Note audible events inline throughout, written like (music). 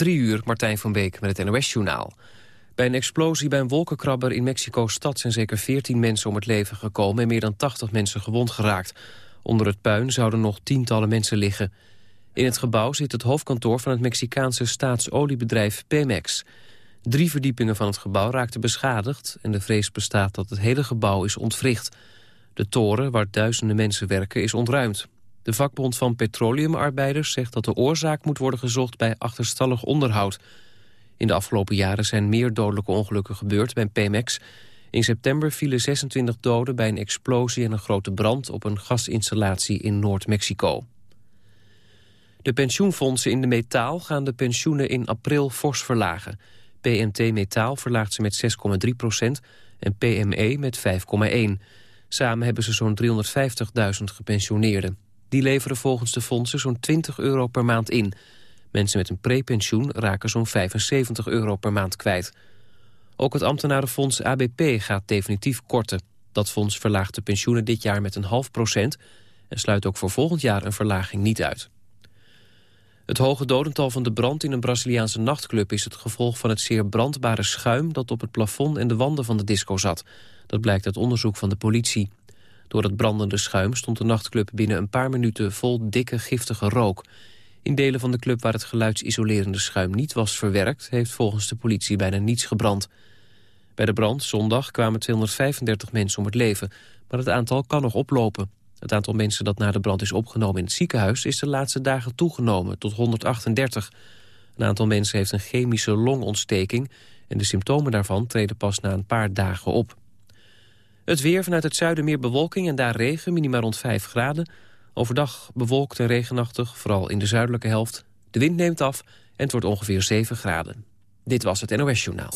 Drie uur, Martijn van Beek met het NOS-journaal. Bij een explosie bij een wolkenkrabber in Mexico-stad... zijn zeker 14 mensen om het leven gekomen... en meer dan 80 mensen gewond geraakt. Onder het puin zouden nog tientallen mensen liggen. In het gebouw zit het hoofdkantoor van het Mexicaanse staatsoliebedrijf Pemex. Drie verdiepingen van het gebouw raakten beschadigd... en de vrees bestaat dat het hele gebouw is ontwricht. De toren, waar duizenden mensen werken, is ontruimd. De vakbond van petroleumarbeiders zegt dat de oorzaak moet worden gezocht bij achterstallig onderhoud. In de afgelopen jaren zijn meer dodelijke ongelukken gebeurd bij Pemex. In september vielen 26 doden bij een explosie en een grote brand op een gasinstallatie in Noord-Mexico. De pensioenfondsen in de metaal gaan de pensioenen in april fors verlagen. PMT Metaal verlaagt ze met 6,3 procent en PME met 5,1. Samen hebben ze zo'n 350.000 gepensioneerden. Die leveren volgens de fondsen zo'n 20 euro per maand in. Mensen met een prepensioen raken zo'n 75 euro per maand kwijt. Ook het ambtenarenfonds ABP gaat definitief korten. Dat fonds verlaagt de pensioenen dit jaar met een half procent... en sluit ook voor volgend jaar een verlaging niet uit. Het hoge dodental van de brand in een Braziliaanse nachtclub... is het gevolg van het zeer brandbare schuim... dat op het plafond en de wanden van de disco zat. Dat blijkt uit onderzoek van de politie. Door het brandende schuim stond de nachtclub binnen een paar minuten vol dikke giftige rook. In delen van de club waar het geluidsisolerende schuim niet was verwerkt... heeft volgens de politie bijna niets gebrand. Bij de brand zondag kwamen 235 mensen om het leven, maar het aantal kan nog oplopen. Het aantal mensen dat na de brand is opgenomen in het ziekenhuis... is de laatste dagen toegenomen tot 138. Een aantal mensen heeft een chemische longontsteking... en de symptomen daarvan treden pas na een paar dagen op. Het weer vanuit het zuiden meer bewolking en daar regen, minimaal rond 5 graden. Overdag bewolkt en regenachtig, vooral in de zuidelijke helft. De wind neemt af en het wordt ongeveer 7 graden. Dit was het NOS Journaal.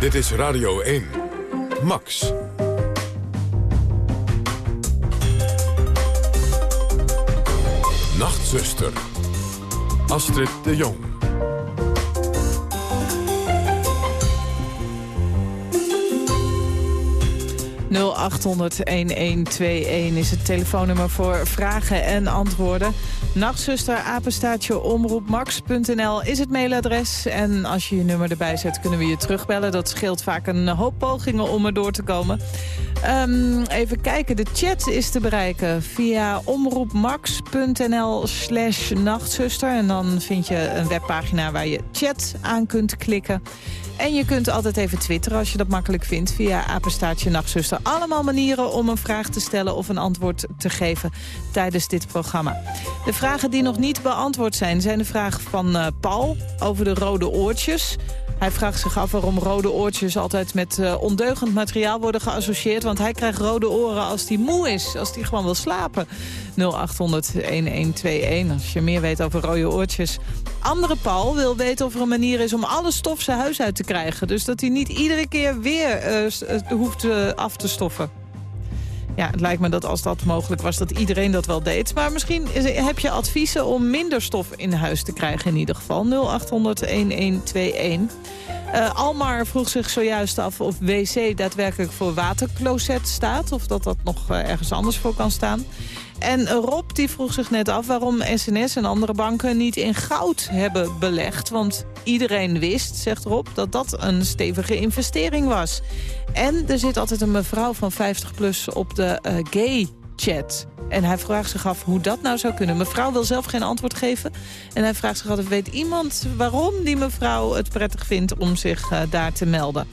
Dit is Radio 1. Max. Nachtzuster. Astrid de Jong. 0800-1121 is het telefoonnummer voor vragen en antwoorden. Nachtzuster, apenstaatje, omroepmax.nl is het mailadres. En als je je nummer erbij zet, kunnen we je terugbellen. Dat scheelt vaak een hoop pogingen om er door te komen. Um, even kijken, de chat is te bereiken via omroepmax.nl slash nachtzuster. En dan vind je een webpagina waar je chat aan kunt klikken. En je kunt altijd even twitteren als je dat makkelijk vindt... via apenstaartje nachtzuster. Allemaal manieren om een vraag te stellen of een antwoord te geven tijdens dit programma. De vragen die nog niet beantwoord zijn, zijn de vraag van uh, Paul over de rode oortjes. Hij vraagt zich af waarom rode oortjes altijd met uh, ondeugend materiaal worden geassocieerd. Want hij krijgt rode oren als hij moe is, als hij gewoon wil slapen. 0800-1121 als je meer weet over rode oortjes. Andere Paul wil weten of er een manier is om alle stof zijn huis uit te krijgen. Dus dat hij niet iedere keer weer uh, hoeft af te stoffen. Ja, het lijkt me dat als dat mogelijk was, dat iedereen dat wel deed. Maar misschien heb je adviezen om minder stof in huis te krijgen in ieder geval. 0800-1121. Uh, Almar vroeg zich zojuist af of wc daadwerkelijk voor watercloset staat. Of dat dat nog uh, ergens anders voor kan staan. En Rob die vroeg zich net af waarom SNS en andere banken niet in goud hebben belegd. Want iedereen wist, zegt Rob, dat dat een stevige investering was. En er zit altijd een mevrouw van 50 plus op de uh, gay chat. En hij vraagt zich af hoe dat nou zou kunnen. Mevrouw wil zelf geen antwoord geven. En hij vraagt zich af, weet iemand waarom die mevrouw het prettig vindt om zich uh, daar te melden?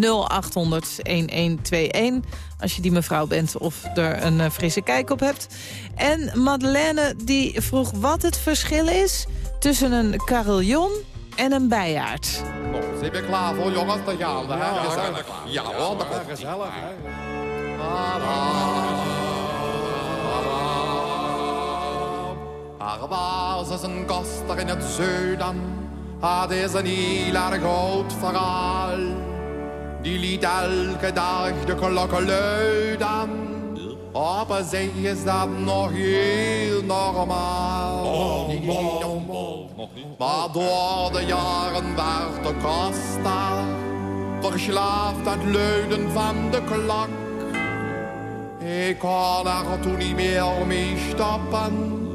0800 1121 als je die mevrouw bent of er een uh, frisse kijk op hebt. En Madeleine die vroeg wat het verschil is tussen een carillon en een bijaard. Nou, zijn we klaar voor jongens? Dan gaan we. Hè? Ja, gezellig. Ja hoor, dat Ja, gezellig, hè? Er was eens een koster in het zuiden. Het is een heel erg oud verhaal. Die liet elke dag de klokken luiden. Op zee is dat nog heel normaal. Maar door de jaren werd de koster verslaafd aan het luiden van de klok. Ik kon er toen niet meer mee stappen.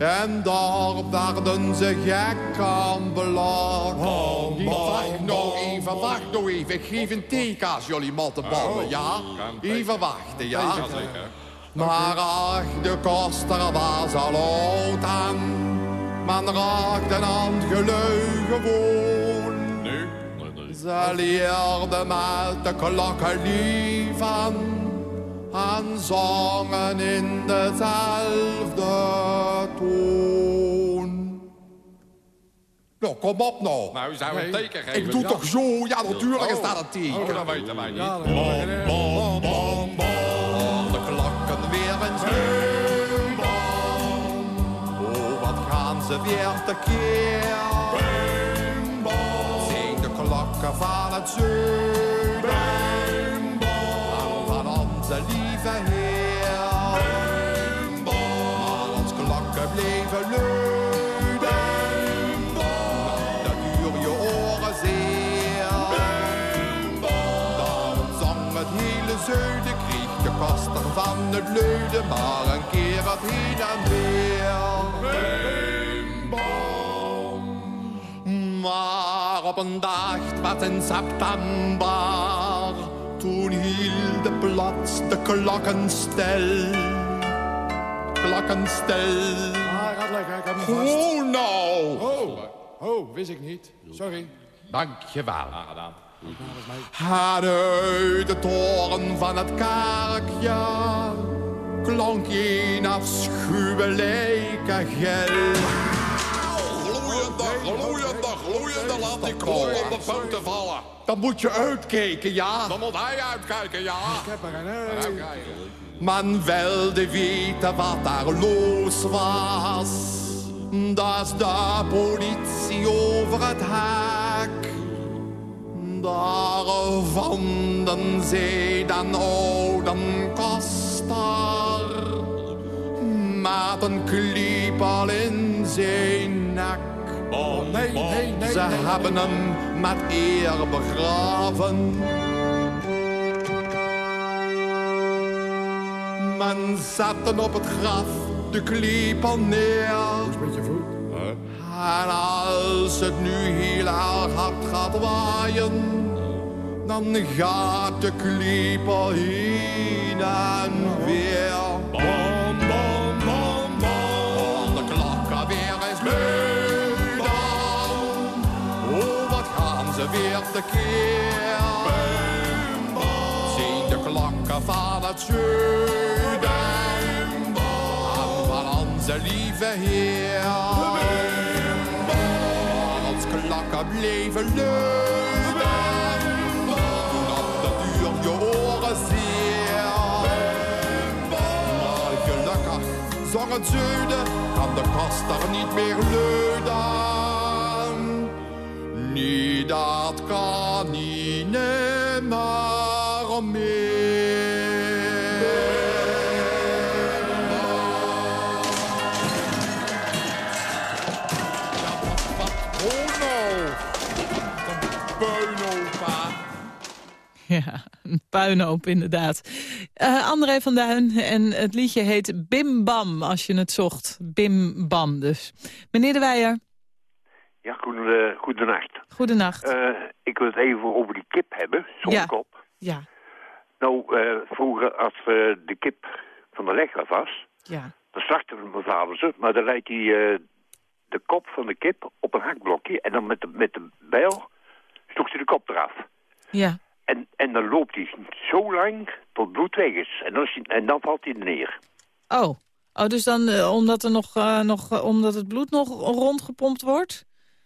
En daar werden ze gek aan belak. Oh, wacht nou even, wacht nou even. Ik geef een teken als jullie Oh, ja? Even wachten, ja? Maar ach, de koster was al oud aan. Men raakte aan het gelui gewoon. Ze leerden met de klokken lief aan. En zongen in dezelfde toon. Nou, kom op nou. Nou, zou een teken geven. Ik doe toch zo? Ja, natuurlijk is dat een teken. Oh, dat weten wij niet. Bom, bom, bom, bom. De klokken weer eens bom, bom. Oh, wat gaan ze weer tekeer. Bom, bom. Zijn de klokken van het zuiden. Van het luiden, maar een keer het heen en weer. Maar op een dag, wat in september, toen hielden plots de klokken stil. Klokken stil. Ah, gaat lekker, ik heb hem vast. Oh nou! Oh, oh, wist ik niet. Sorry. Dankjewel. gedaan. En uit de toren van het kerkje klonk een afschuwelijke gil. Gloeiende, gloeiende, gloeiende. Laat die klok op de punten vallen. Dan moet je uitkijken, ja. Dan moet hij uitkijken, ja. Ik heb er een. Uitkijken. Man wilde weten wat daar los was. Dat is de politie over het hek. Daar vonden zij dan oude koster. Met een kliepel in zijn nek. Nee, nee, nee. Ze nee. hebben hem met eer begraven. Men zette op het graf de klepel neer. Met je voet. En als het nu heel erg hard gaat waaien, dan gaat de klepel heen en weer. Bom, bom, bom, bom. De klokken weer eens luiden. Oh, wat gaan ze weer tekeer. Zijn de klokken van het zuiden. Onze lieve Heer. Maar ons klokken bleven luiden. Op de duur je oren zeer. Maar gelukkig zong het zuiden. Kan de koster niet meer luiden. Nee, dat kan niet meer. Puinhoop inderdaad. Eh, André van Duin en het liedje heet Bim Bam, als je het zocht. Bim Bam dus. Meneer De Weijer, Ja, goede, goedenacht. goedenacht. Eh, ik wil het even over die kip hebben, zonder Ja. kop. ja, Nou, eh, vroeger als eh, de kip van de leg af was, ja. dan slachtte mijn vader ze, maar dan leidt hij eh, de kop van de kip op een hakblokje en dan met de, met de bijl sloeg hij de kop eraf. Ja, En, en dan loopt hij zo lang tot bloed weg is. En dan, is hij- en dan valt hij neer. oh. Oh, dus dan, eh, omdat, er nog, eh, nog, eh, omdat het bloed nog rondgepompt wordt...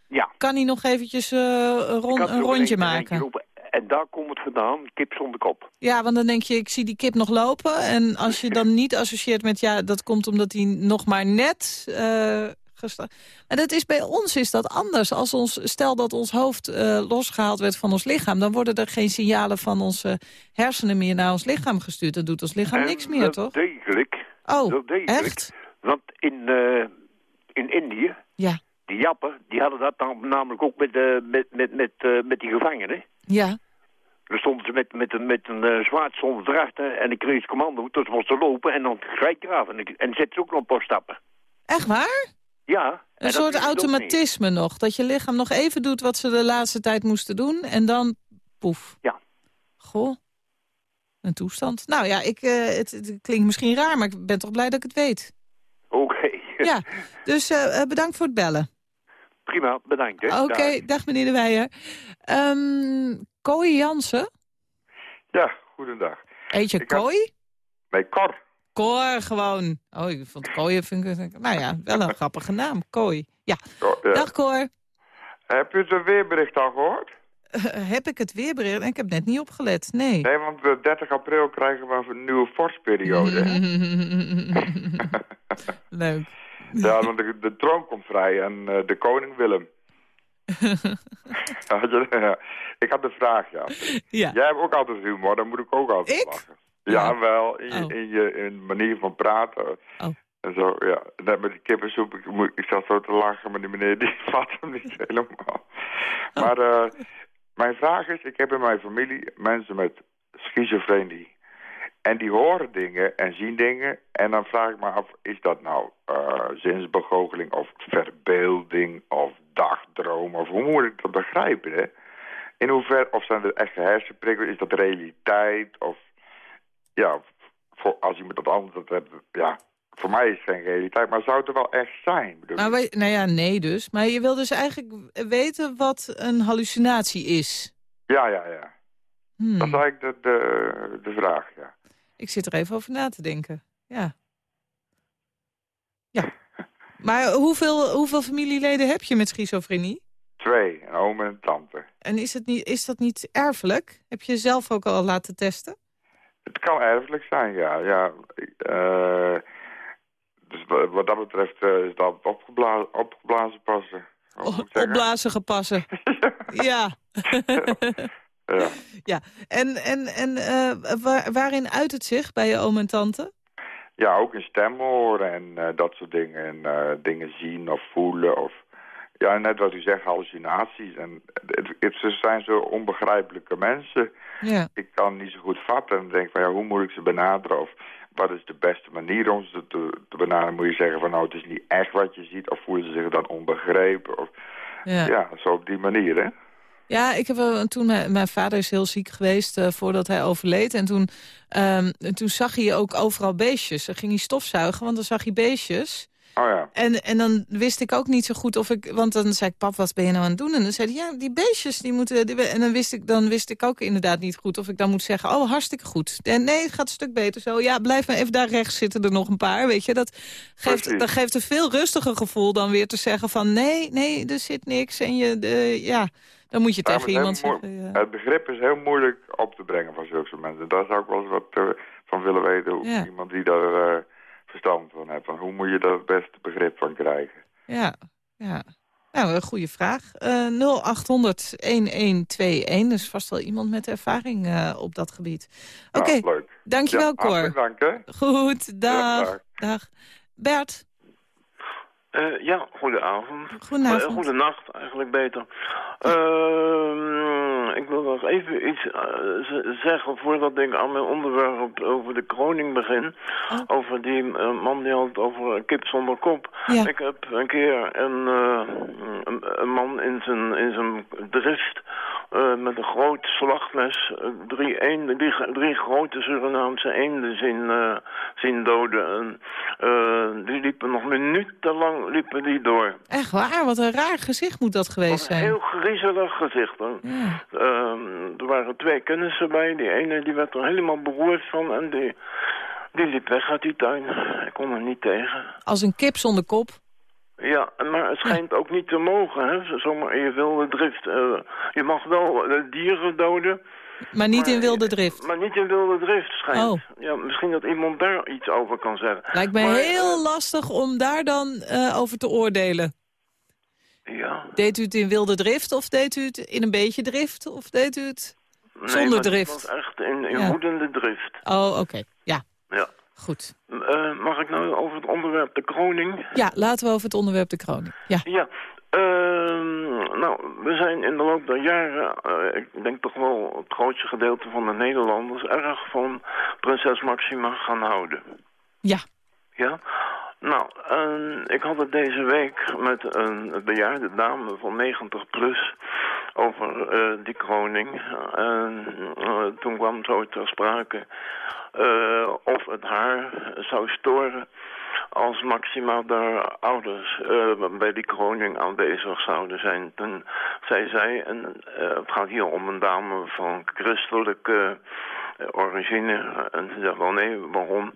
Ja. kan hij nog eventjes een, rond- een rondje maken. En daar komt het vandaan, kip zonder kop. Ja, want dan denk je, ik zie die kip nog lopen. En als je dan niet associeert met, ja, dat komt omdat hij nog maar net... gesta- en dat is bij ons is dat anders. Als ons, stel dat ons hoofd eh, losgehaald werd van ons lichaam... dan worden er geen signalen van onze hersenen meer naar ons lichaam gestuurd. Dan doet ons lichaam En niks meer, toch? degelijk. Oh, degelijk. echt? Want in, eh, in Indië, Ja, die Jappen, die hadden dat dan namelijk ook met, eh, met, met, met, met die gevangenen. ja, Dan stonden ze met, met, een- met een eh, zwaard zonder erachter en ik kreeg het commando. Dus moesten lopen en dan gelijk eraf. En, ik, en zetten ze ook nog een paar stappen. Echt waar? Ja. Een soort automatisme nog. Dat je lichaam nog even doet wat ze de laatste tijd moesten doen. En dan poef. Ja. Goh. Een toestand. Nou ja, ik, eh, het, het klinkt misschien raar, maar ik ben toch blij dat ik het weet. Oké. (laughs) Ja, dus eh, eh, bedankt voor het bellen. Prima, bedankt. Oké, Dag. dag meneer De Weijer. Ehm Kooi Jansen? Ja, goedendag. Eet je Ik had- kooi? Nee, Cor. Koor gewoon. Oh, ik vond kooien, vind ik, nou ja, wel een grappige naam. Kooi. Ja, dag Koor. Heb je het weerbericht al gehoord? Eh, heb ik het weerbericht? Ik heb net niet opgelet. Nee. Nee, want eh, 30 april krijgen we een nieuwe vorstperiode. (laughs) Leuk. ja, want de, de troon komt vrij en eh, de koning Willem. (laughs) (laughs) Ik had een vraag, ja. Ja. Jij hebt ook altijd humor, dan moet ik ook altijd Ik? lachen. Ja, wel, in, je- Oh. in je in manier van praten. Oh. En zo, ja. Net met die kippensoep, ik, ik zat zo te lachen, maar die meneer (laughs) die vat hem niet helemaal. Maar eh, mijn vraag is, ik heb in mijn familie mensen met schizofrenie. En die horen dingen en zien dingen. En dan vraag ik me af, is dat nou eh, zinsbegoocheling of verbeelding of dagdroom? Of hoe moet ik dat begrijpen, hè? In hoeverre, of zijn er echte hersenprikkels? Is dat realiteit? Of, ja, voor, als iemand dat anders hebt, ja, voor mij is het geen realiteit. Maar zou het er wel echt zijn? Nou, wij- nou ja, nee dus. Maar je wil dus eigenlijk weten wat een hallucinatie is. Ja, ja, ja. Hmm. Dat is eigenlijk de, de, de vraag, ja. Ik zit er even over na te denken. Ja. Ja. Maar hoeveel, hoeveel familieleden heb je met schizofrenie? Twee, een oom en een tante. En is, het niet, is dat niet erfelijk? Heb je zelf ook al laten testen? Het kan erfelijk zijn, ja. ja eh, dus wa- wat dat betreft eh, is dat opgeblazen, opgeblazen passen. Opblazen gepassen. (laughs) Ja. Ja. (laughs) ja. En, en, en eh, waar- waarin uit het zich bij je oom en tante? ja, ook een stem horen en dat soort dingen. En dingen zien of voelen. Of, ja, net wat u zegt, hallucinaties. En het, het, ze zijn zo onbegrijpelijke mensen. Ja. Ik kan niet zo goed vatten en denk van ja, hoe moet ik ze benaderen? Of wat is de beste manier om ze te, te benaderen? Moet je zeggen van nou, het is niet echt wat je ziet. Of voelen ze zich dan onbegrepen? Of, Ja. ja, zo op die manier, hè? Ja, ik heb toen mijn, mijn vader is heel ziek geweest eh, voordat hij overleed. En toen, ehm, en toen zag hij ook overal beestjes. Dan ging hij stofzuigen, want dan zag hij beestjes. Oh ja. En, en dan wist ik ook niet zo goed of ik... Want dan zei ik, pap, wat ben je nou aan het doen? En dan zei hij, ja, die beestjes, die moeten... Die, en dan wist, ik, dan wist ik ook inderdaad niet goed of ik dan moet zeggen... oh, hartstikke goed. En nee, het gaat een stuk beter zo. Ja, blijf maar even daar rechts zitten er nog een paar, weet je. Dat geeft, Precies. dat geeft een veel rustiger gevoel dan weer te zeggen van... nee, nee, er zit niks. En je, de, ja, dan moet je Ja, tegen iemand zeggen... ja. Het begrip is heel moeilijk op te brengen van zulke mensen. Daar zou ik wel eens wat van willen weten. Hoe. Iemand die daar eh, verstand van heeft. Van hoe moet je daar het beste begrip van krijgen? Ja, ja. Nou, een goede vraag. Eh 0800-1121. Dus vast wel iemand met ervaring eh, op dat gebied. Oké, Ja, leuk. dankjewel ja, Cor. dank, hè? Goed, dag. dag. dag. Bert, Eh, ja, goedenavond. Goedenavond. Eh, goedenacht, eigenlijk beter. Ehm, ik wil nog even iets z- zeggen voordat ik aan mijn onderwerp over de kroning begin. Oh. Over die eh, man die had over kip zonder kop. Ja. Ik heb een keer een, eh, een, een man in zijn, in zijn drift met een groot slachtmes eh, drie, eenden, drie, drie grote Surinaamse eenden zien, zien doden. En, die liepen nog minutenlang liepen die door. echt waar? Wat een raar gezicht moet dat geweest Wat een zijn. heel griezelig gezicht. Ja. Ehm, er waren twee kennissen bij. Die ene die werd er helemaal beroerd van en die, die liep weg uit die tuin. Ik kon er niet tegen. Als een kip zonder kop. Ja, maar het schijnt ook niet te mogen, hè? Zomaar in je wilde drift. Eh, je mag wel eh, dieren doden, Maar niet in wilde drift. maar niet in wilde drift, schijnt. Oh. Ja, misschien dat iemand daar iets over kan zeggen. Lijkt me Maar, heel eh, lastig om daar dan over te oordelen. Ja. Deed u het in wilde drift of deed u het in een beetje drift? Of deed u het... Nee, Zonder het drift. was echt in, in Ja. woedende drift. Oh, oké. Ja, Ja. goed. Eh, mag ik nou over het onderwerp de kroning? Ja, laten we over het onderwerp de kroning. Ja, Ja, ehm, nou, we zijn in de loop der jaren, eh, ik denk toch wel het grootste gedeelte van de Nederlanders, erg van prinses Maxima gaan houden. Ja. Ja? Nou, en ik had het deze week met een bejaarde dame van 90 plus over eh, die kroning. En eh, toen kwam zo ter sprake eh, of het haar zou storen als Maxima daar ouders bij die kroning aanwezig zouden zijn. Toen zei zij, en het gaat hier om een dame van christelijke origine. En ze zegt wel nee, waarom?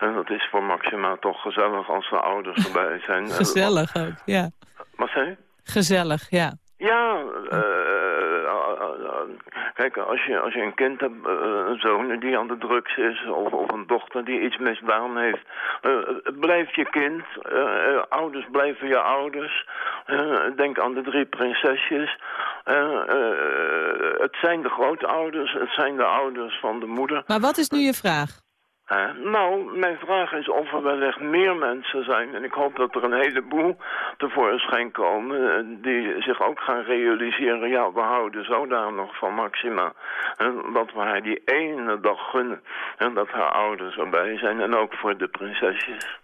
En dat is voor Maxima toch gezellig als de ouders erbij zijn. (laughs) Gezellig ook, ja. Wat zei je? Gezellig, ja. Ja, eh, eh, eh, kijk, als je, als je een kind hebt, eh, een zoon die aan de drugs is, of, of een dochter die iets misdaan heeft, eh, het blijft je kind, eh, eh, ouders blijven je ouders. Eh, denk aan de drie prinsesjes. Eh, eh, het zijn de grootouders, het zijn de ouders van de moeder. Maar wat is nu je vraag? Nou, mijn vraag is of er wellicht meer mensen zijn. En ik hoop dat er een heleboel tevoorschijn komen... eh, die zich ook gaan realiseren... ja, we houden zodanig van Maxima... En dat we haar die ene dag gunnen... en dat haar ouders erbij zijn... en ook voor de prinsesjes.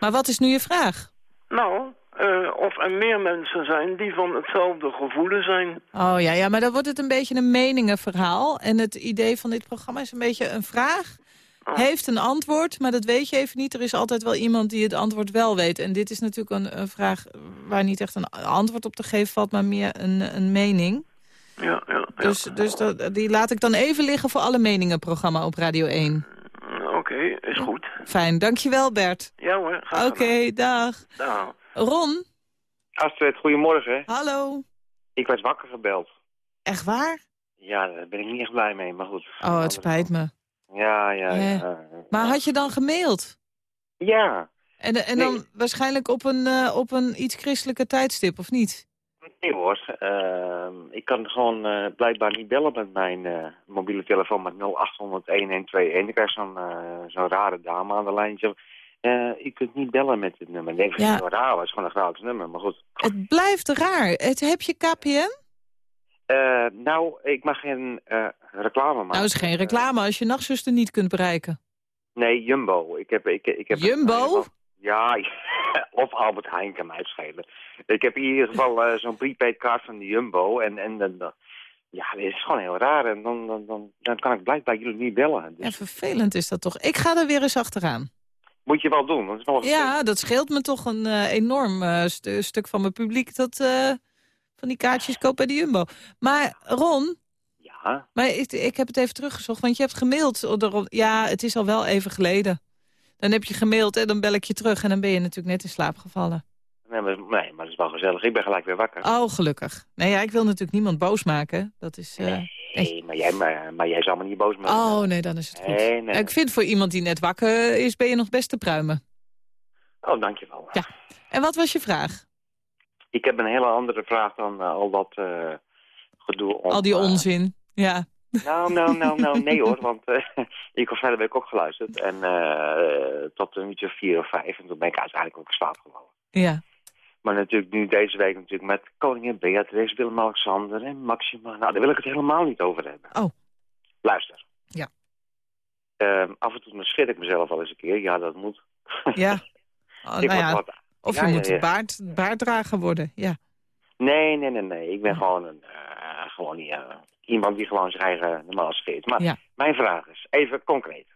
Maar wat is nu je vraag? Nou, eh, of er meer mensen zijn die van hetzelfde gevoelen zijn. Oh ja, ja, maar dan wordt het een beetje een meningenverhaal. En het idee van dit programma is een beetje een vraag. Heeft een antwoord, maar dat weet je even niet. Er is altijd wel iemand die het antwoord wel weet. En dit is natuurlijk een, een vraag waar niet echt een antwoord op te geven valt... maar meer een, een mening. Ja, ja, ja. Dus, dus dat, die laat ik dan even liggen voor alle meningen-programma op Radio 1. Oké, is goed. Fijn, dankjewel Bert. Ja hoor, Oké, dag. gedaan. Ron, Astrid, goedemorgen. hallo. Ik werd wakker gebeld. Echt waar? Ja, daar ben ik niet echt blij mee, maar goed. Oh, het spijt me. Ja, ja, Hè? ja. Maar had je dan gemaild? Ja, En, en dan waarschijnlijk op een, eh, op een iets christelijke tijdstip, of niet? nee hoor. Ehm, ik kan gewoon eh, blijkbaar niet bellen met mijn eh, mobiele telefoon met 0800 1121. Ik krijg zo'n eh, zo'n rare dame aan de lijn. eh, je kunt niet bellen met dit nummer. Nee, Ja. niet zo raar, het is gewoon een gratis nummer, maar goed. Het blijft raar. Het, heb je KPN? Eh, nou, ik mag geen eh, reclame maken. Nou, is geen reclame als je nachtzuster niet kunt bereiken. Nee, Jumbo. Ik heb, ik, ik heb Jumbo? Ja, (laughs) of Albert Heijn kan mij het schelen. Ik heb in ieder geval eh, zo'n prepaid kaart van de Jumbo. En, en dan, dan- ja, dat is gewoon heel raar. En dan, dan, dan, dan kan ik blijkbaar jullie niet bellen. Dus vervelend is dat toch. Ik ga er weer eens achteraan. moet je wel doen. Is nog Ja, dat scheelt me toch een enorm stu- stuk van mijn publiek... dat van die kaartjes koopt bij de Jumbo. Maar Ron, Ja, maar ik, ik heb het even teruggezocht, want je hebt gemaild. Ja, het is al wel even geleden. Dan heb je gemaild en dan bel ik je terug... en dan ben je natuurlijk net in slaap gevallen. nee maar, nee, maar dat is wel gezellig. Ik ben gelijk weer wakker. Oh, gelukkig. Nee, ja, ik wil natuurlijk niemand boos maken. Dat is... eh, nee, maar jij, maar, maar jij zal me niet boos maken. Oh, nee, dan is het goed. Nee, nee. Ik vind voor iemand die net wakker is, ben je nog best te pruimen. Oh, dankjewel. Ja. En wat was je vraag? Ik heb een hele andere vraag dan eh, al dat eh, gedoe. Om, Al die eh, onzin. Ja. Nou, nou, nou, nou, (laughs) nee hoor, want eh, ik heb verder week ook geluisterd. En eh, tot een uurtje vier of vijf. En toen ben ik uiteindelijk ook slaap gevallen. Ja. Maar natuurlijk nu deze week natuurlijk met koningin Beatrix, Willem-Alexander en Maxima. Nou, daar wil ik het helemaal niet over hebben. Oh. Luister. Ja. Ehm, af en toe schrik ik mezelf wel eens een keer. Ja, dat moet. Ja. (laughs) Oh, Ik nou word ja. wat- Of Ja, je moet ja. Baard, baarddrager worden. Ja. Nee, nee, nee, nee. Ik ben gewoon, een, eh, gewoon iemand die gewoon zijn eigen normaal scheert. Maar mijn vraag is, even concreet.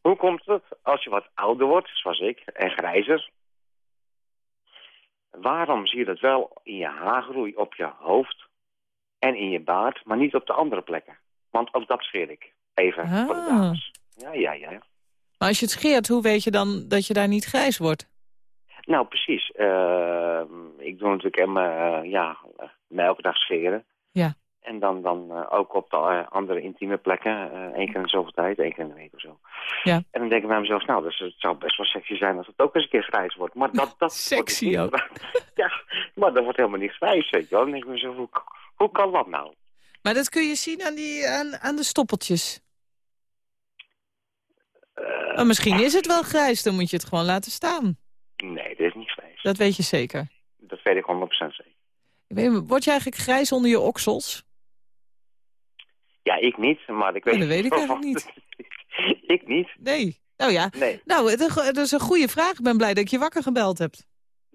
Hoe komt het als je wat ouder wordt, zoals ik, en grijzer... waarom zie je dat wel in je haargroei op je hoofd en in je baard, maar niet op de andere plekken? Want ook dat scheer ik. Even voor de Ah. dames. Ja, ja, ja. Maar als je het scheert, hoe weet je dan dat je daar niet grijs wordt? Nou, precies. Eh, ik doe natuurlijk hem, eh, ja, eh, me elke dag scheren. Ja. En dan, dan eh, ook op de andere intieme plekken, één keer in de zoveel tijd, één keer in de week of zo. Ja. En dan denk ik bij mezelf, nou, dus het zou best wel sexy zijn als het ook eens een keer grijs wordt. Maar dat, dat (laughs) Sexy wordt dus niet- (laughs) ja, maar dat wordt helemaal niet grijs, weet je wel. Dan denk ik mezelf, hoe, hoe kan dat nou? Maar dat kun je zien aan, die, aan, aan de stoppeltjes. Misschien is het wel grijs, dan moet je het gewoon laten staan. Nee, dat is niet grijs. Dat weet je zeker. Dat weet ik 100% zeker. Ik weet niet, Word je eigenlijk grijs onder je oksels? Ja, ik niet, maar ik weet... Oh, dat weet ik eigenlijk niet. (laughs) ik niet. Nee. Nou ja, Nee. nou, dat is een goede vraag. Ik ben blij dat ik je wakker gebeld hebt.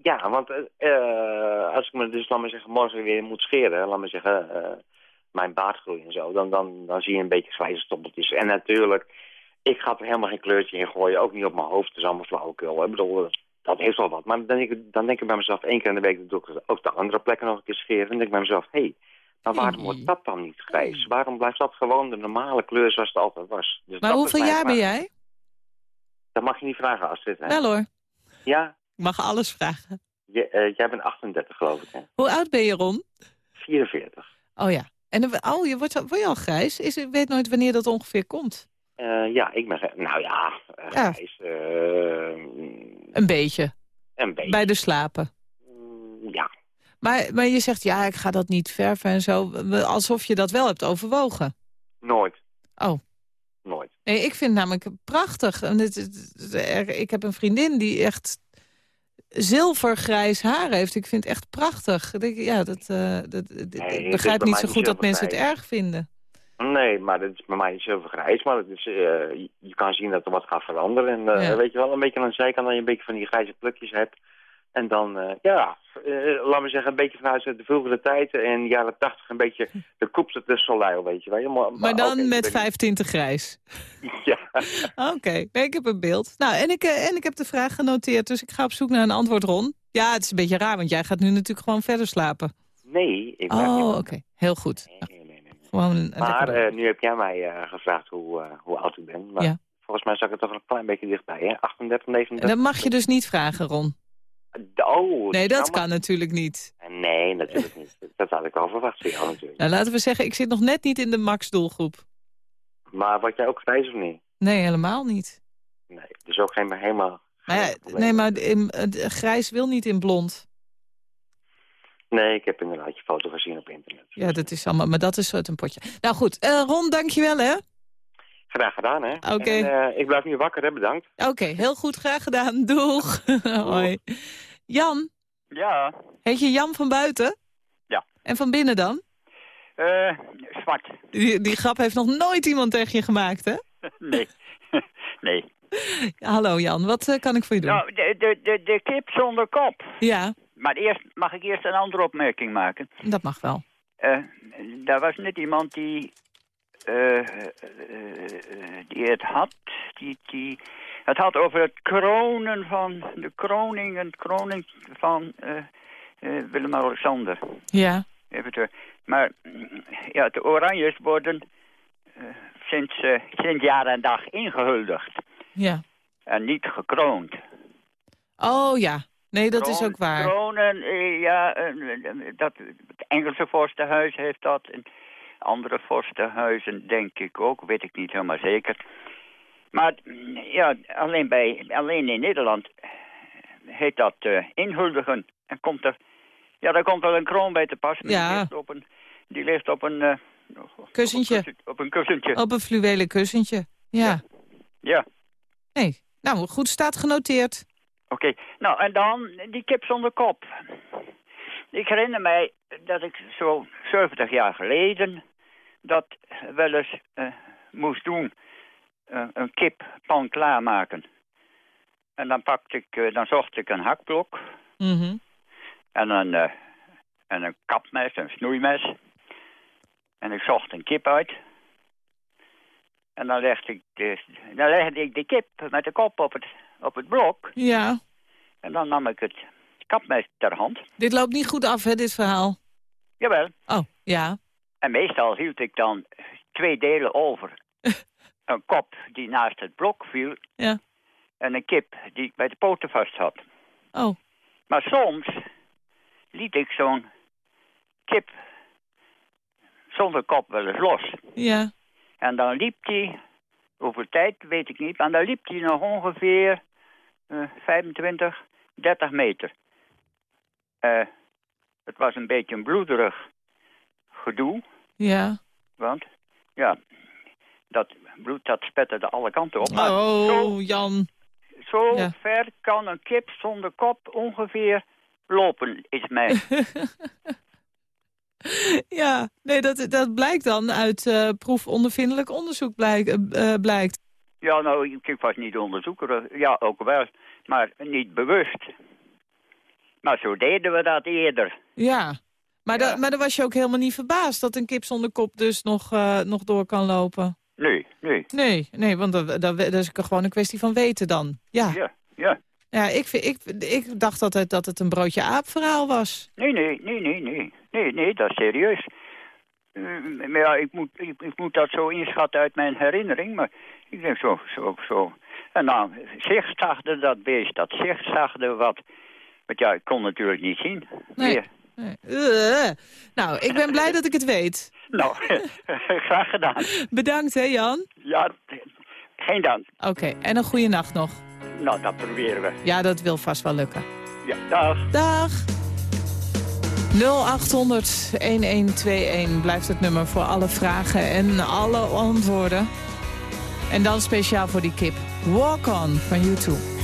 Ja, want eh, eh, als ik me dus, laat maar zeggen, morgen weer moet scheren, laat maar zeggen, eh, mijn baard groeien en zo, dan, dan, dan zie je een beetje grijze stoppeltjes. En natuurlijk, ik ga er helemaal geen kleurtje in gooien, ook niet op mijn hoofd, dat is allemaal flauwekul. Ik bedoel, dat heeft wel wat. Maar dan denk, ik, dan denk ik bij mezelf, één keer in de week doe ik ook de andere plekken nog een keer scheren. En dan denk ik bij mezelf, hé, hey, maar waarom wordt dat dan niet grijs? Waarom blijft dat gewoon de normale kleur zoals het altijd was? Dus Maar dat hoeveel jaar ben jij? Dat mag je niet vragen, Astrid. Hè? Wel hoor. Ja, Ik mag alles vragen. je- eh, jij bent 38 geloof ik, hè? Hoe oud ben je, Ron? 44. Oh ja. En dan- oh, je wordt, al- word je al grijs? Is, ik weet nooit wanneer dat ongeveer komt. Eh, ja, ik ben... Nou ja, eh, Ja. grijs, Een beetje. een beetje. Bij de slapen. Ja, Maar, maar je zegt, ja, ik ga dat niet verven en zo. Alsof je dat wel hebt overwogen. nooit. Oh. Nooit. Nee, ik vind het namelijk prachtig. Ik heb een vriendin die echt zilvergrijs haar heeft. Ik vind het echt prachtig. Ja, dat, eh, dat, ik begrijp niet zo goed dat mensen het erg vinden. Nee, maar dat is bij mij niet zilvergrijs. Maar het is, eh, je, kan zien dat er wat gaat veranderen. En eh, Ja. weet je wel, een beetje aan de zijkant dat je een beetje van die grijze plukjes hebt. En dan, eh, ja, laat me zeggen, een beetje vanuit de vroegere tijden. En jaren tachtig een beetje de coupe de soleil, weet je wel. Maar, Maar dan met vijf tinten grijs. (laughs) Ja. Oké, nee, ik heb een beeld. Nou, en ik, en ik heb de vraag genoteerd, dus ik ga op zoek naar een antwoord, Ron. Ja, het is een beetje raar, want jij gaat nu natuurlijk gewoon verder slapen. Nee, ik ben Oh, oké. Heel goed. Gewoon Maar eh, nu heb jij mij eh, gevraagd hoe, eh, hoe oud ik ben. Maar Ja. volgens mij zat ik er toch een klein beetje dichtbij, hè? 38, En 39? dat mag je dus niet vragen, Ron. Oh, Nee, dat nou, kan natuurlijk niet. Nee, natuurlijk niet. (laughs) Dat had ik wel verwacht van jou natuurlijk. Nou, laten we zeggen, ik zit nog net niet in de max-doelgroep. Maar word jij ook grijs of niet? Nee, helemaal niet. Nee, dus ook geen helemaal... Maar ja, nee, maar in, het grijs wil niet in blond. Nee, ik heb inderdaad je foto gezien op internet. Ja, dat is allemaal, maar dat is uit een potje. Nou goed, eh, Ron, dankjewel hè. Graag gedaan, hè? Oké. En, eh, ik blijf nu wakker, hè? Bedankt. Oké, heel goed, graag gedaan. (laughs) Doeg. Hoi. Jan, Ja, heet je Jan van buiten? Ja. En van binnen dan? eh, zwart. Die, die grap heeft nog nooit iemand tegen je gemaakt, hè? (laughs) Nee. (laughs) nee. Hallo Jan, wat eh, kan ik voor je doen? Nou, de, de, de, de kip zonder kop. Ja, Maar eerst, mag ik eerst een andere opmerking maken? dat mag wel. Eh daar was net iemand die, eh, die het had, die, die het had over het kronen van, de kroning, en kroning van Willem-Alexander. Ja, Eventueel. Maar ja, de Oranjes worden sinds, sinds jaar en dag ingehuldigd ja. en niet gekroond. Oh ja, nee, dat is ook waar. Kronen, eh, ja, eh, eh, dat, het Engelse vorstenhuis heeft dat. En andere vorstenhuizen denk ik ook, weet ik niet helemaal zeker. Maar ja, alleen, bij, alleen in Nederland heet dat eh, inhuldigen. En komt er, ja, daar komt wel een kroon bij te pas. Ja. Die ligt op een, die ligt op een, eh, Kussentje. op een kussentje. Op een fluwelen kussentje. Ja. Ja. Nee, nou goed, staat genoteerd. Oké, nou en dan die kip zonder kop. Ik herinner mij dat ik zo 70 jaar geleden dat wel eens eh, moest doen. Eh, een kippan klaarmaken. En dan pakte ik, eh, dan zocht ik een hakblok Mhm. en een, en een kapmes, een snoeimes. En ik zocht een kip uit. En dan legde ik de, dan legde ik de kip met de kop op het, op het blok. Ja, En dan nam ik het kapmes ter hand. dit loopt niet goed af, hè, dit verhaal. Jawel. Oh, ja. En meestal hield ik dan twee delen over. (laughs) een kop die naast het blok viel. Ja. En een kip die ik bij de poten vast had. Oh, Maar soms liet ik zo'n kip zonder kop wel eens los. ja. En dan liep die, hoeveel tijd weet ik niet, maar dan liep die nog ongeveer 25, 30 meter. Eh, het was een beetje een bloederig gedoe, Ja. want ja, dat bloed dat spetterde alle kanten op. Maar Oh, zo, Jan. zo ja. ver kan een kip zonder kop ongeveer lopen, is mijn... (laughs) Ja, nee, dat, dat blijkt dan uit uh, proefondervindelijk onderzoek blijk, uh, blijkt. Ja, nou, ik was niet onderzoeker. Ja, ook wel. Maar niet bewust. Maar zo deden we dat eerder. Ja, maar, ja. Da, maar dan was je ook helemaal niet verbaasd... dat een kip zonder kop dus nog, uh, nog door kan lopen? Nee, nee. Nee, nee want dat, dat, dat is gewoon een kwestie van weten dan. Ja, ja. ja. Ja, ik, ik, ik dacht altijd dat het een broodje aap verhaal was. Nee, nee, nee, nee, nee. Nee, nee, dat is serieus. Uh, maar ja, ik moet, ik, ik, moet dat zo inschatten uit mijn herinnering. Maar ik denk zo, zo, zo. En nou, zigzagde dat beest, dat zigzagde wat. Want ja, ik kon natuurlijk niet zien. Nee. nee. Uh, nou, ik ben blij dat ik het weet. (laughs) Nou, (laughs) graag gedaan. Bedankt, hè Jan? Ja, geen dank. Oké, okay, en een goede nacht nog. Nou, dat proberen we. Ja, dat wil vast wel lukken. Ja, dag. Dag. 0800-1121 blijft het nummer voor alle vragen en alle antwoorden. En dan speciaal voor die kip. Walk On van YouTube.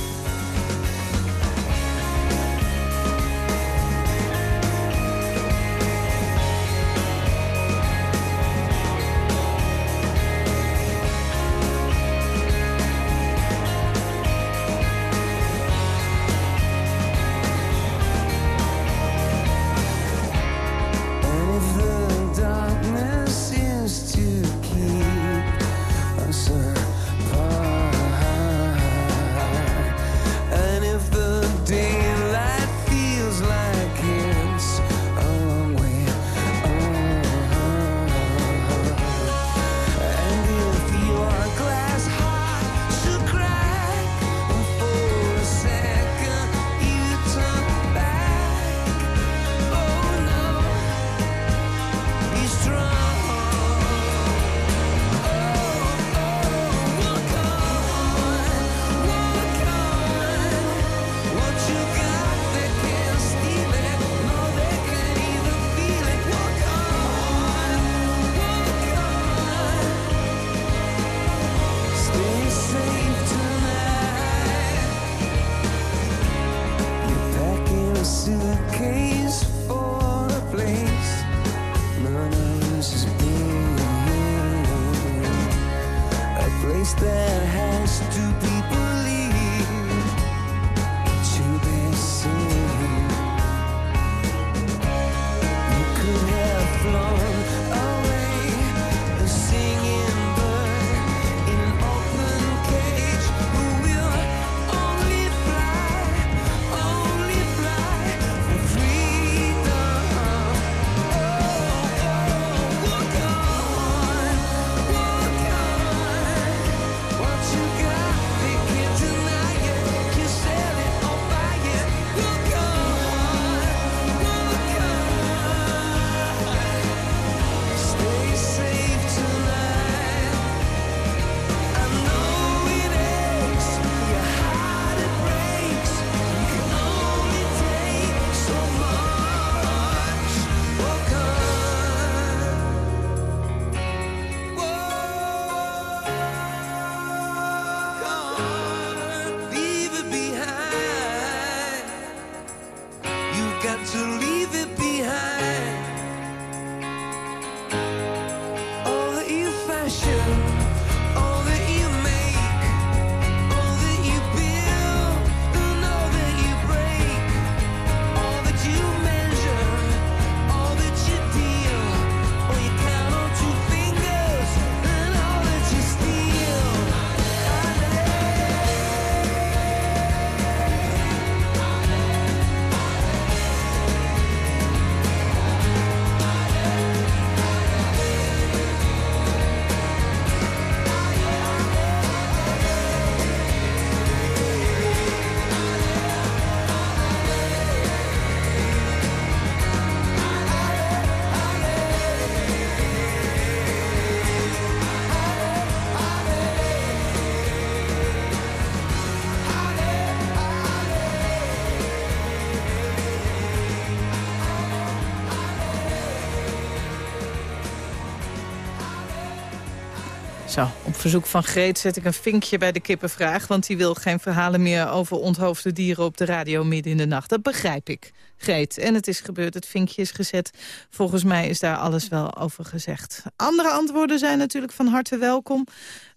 Op verzoek van Greet zet ik een vinkje bij de kippenvraag... want die wil geen verhalen meer over onthoofde dieren op de radio midden in de nacht. Dat begrijp ik, Greet. En het is gebeurd, het vinkje is gezet. Volgens mij is daar alles wel over gezegd. Andere antwoorden zijn natuurlijk van harte welkom.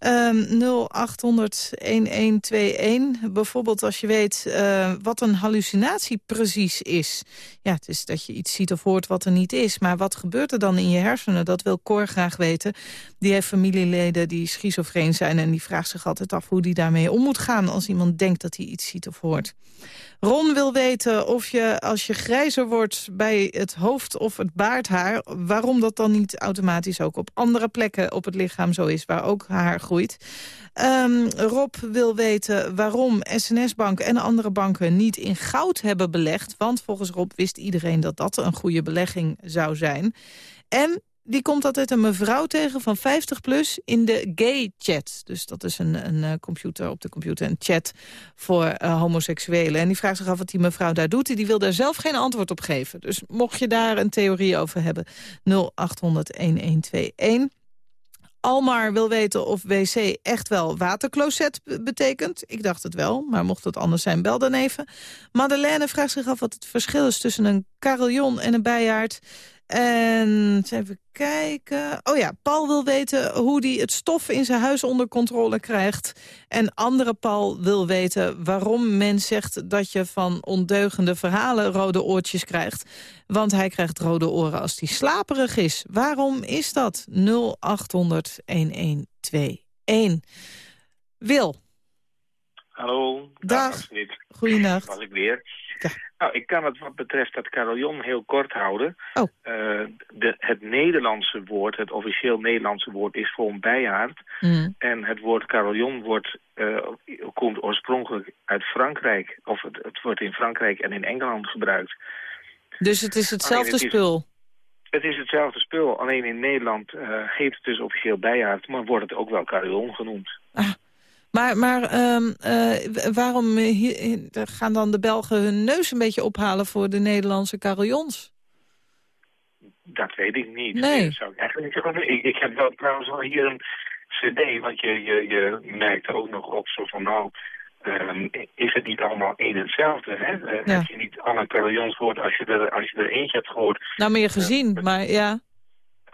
Um, 0800-1121. Bijvoorbeeld als je weet uh, wat een hallucinatie precies is. Ja, het is dat je iets ziet of hoort wat er niet is. Maar wat gebeurt er dan in je hersenen? Dat wil Cor graag weten. Die heeft familieleden die schizofreen zijn... en die vraagt zich altijd af hoe die daarmee om moet gaan... als iemand denkt dat hij iets ziet of hoort. Ron wil weten of je, als je grijzer wordt bij het hoofd of het baardhaar... waarom dat dan niet automatisch ook op andere plekken op het lichaam zo is... waar ook haar groeit. Um, Rob wil weten waarom SNS-bank en andere banken niet in goud hebben belegd. Want volgens Rob wist iedereen dat dat een goede belegging zou zijn. En die komt altijd een mevrouw tegen van 50 plus in de gay chat. Dus dat is een, een uh, computer op de computer, een chat voor uh, homoseksuelen. En die vraagt zich af wat die mevrouw daar doet. En die wil daar zelf geen antwoord op geven. Dus mocht je daar een theorie over hebben, 0800-1121. Almar wil weten of wc echt wel watercloset betekent. Ik dacht het wel, maar mocht het anders zijn, bel dan even. Madeleine vraagt zich af wat het verschil is tussen een carillon en een bijaard. En even kijken. Oh ja, Paul wil weten hoe hij het stof in zijn huis onder controle krijgt. En andere Paul wil weten waarom men zegt dat je van ondeugende verhalen rode oortjes krijgt. Want hij krijgt rode oren als hij slaperig is. Waarom is dat? 0800 1121. Wil. Hallo. Dag. Goeienacht. Was ik weer. Nou, ik kan het wat betreft dat carillon heel kort houden. Oh. Uh, de, het Nederlandse woord, het officieel Nederlandse woord, is gewoon bijaard. Mm. En het woord carillon wordt, uh, komt oorspronkelijk uit Frankrijk. Of het, het, wordt in Frankrijk en in Engeland gebruikt. Dus het is hetzelfde het spul? Het is hetzelfde spul, alleen in Nederland uh, heet het dus officieel bijaard, maar wordt het ook wel carillon genoemd. Ah. Maar, maar um, uh, waarom hier, gaan dan de Belgen hun neus een beetje ophalen voor de Nederlandse carillons? Dat weet ik niet. Nee. Zou ik, eigenlijk ik, ik heb wel trouwens wel hier een cd, want je, je, je merkt ook nog op zo van nou... Um, is het niet allemaal één en hetzelfde, hè? Uh, ja. Heb je niet alle carillons gehoord als je er, als je er eentje hebt gehoord? Nou, meer gezien, uh, maar ja...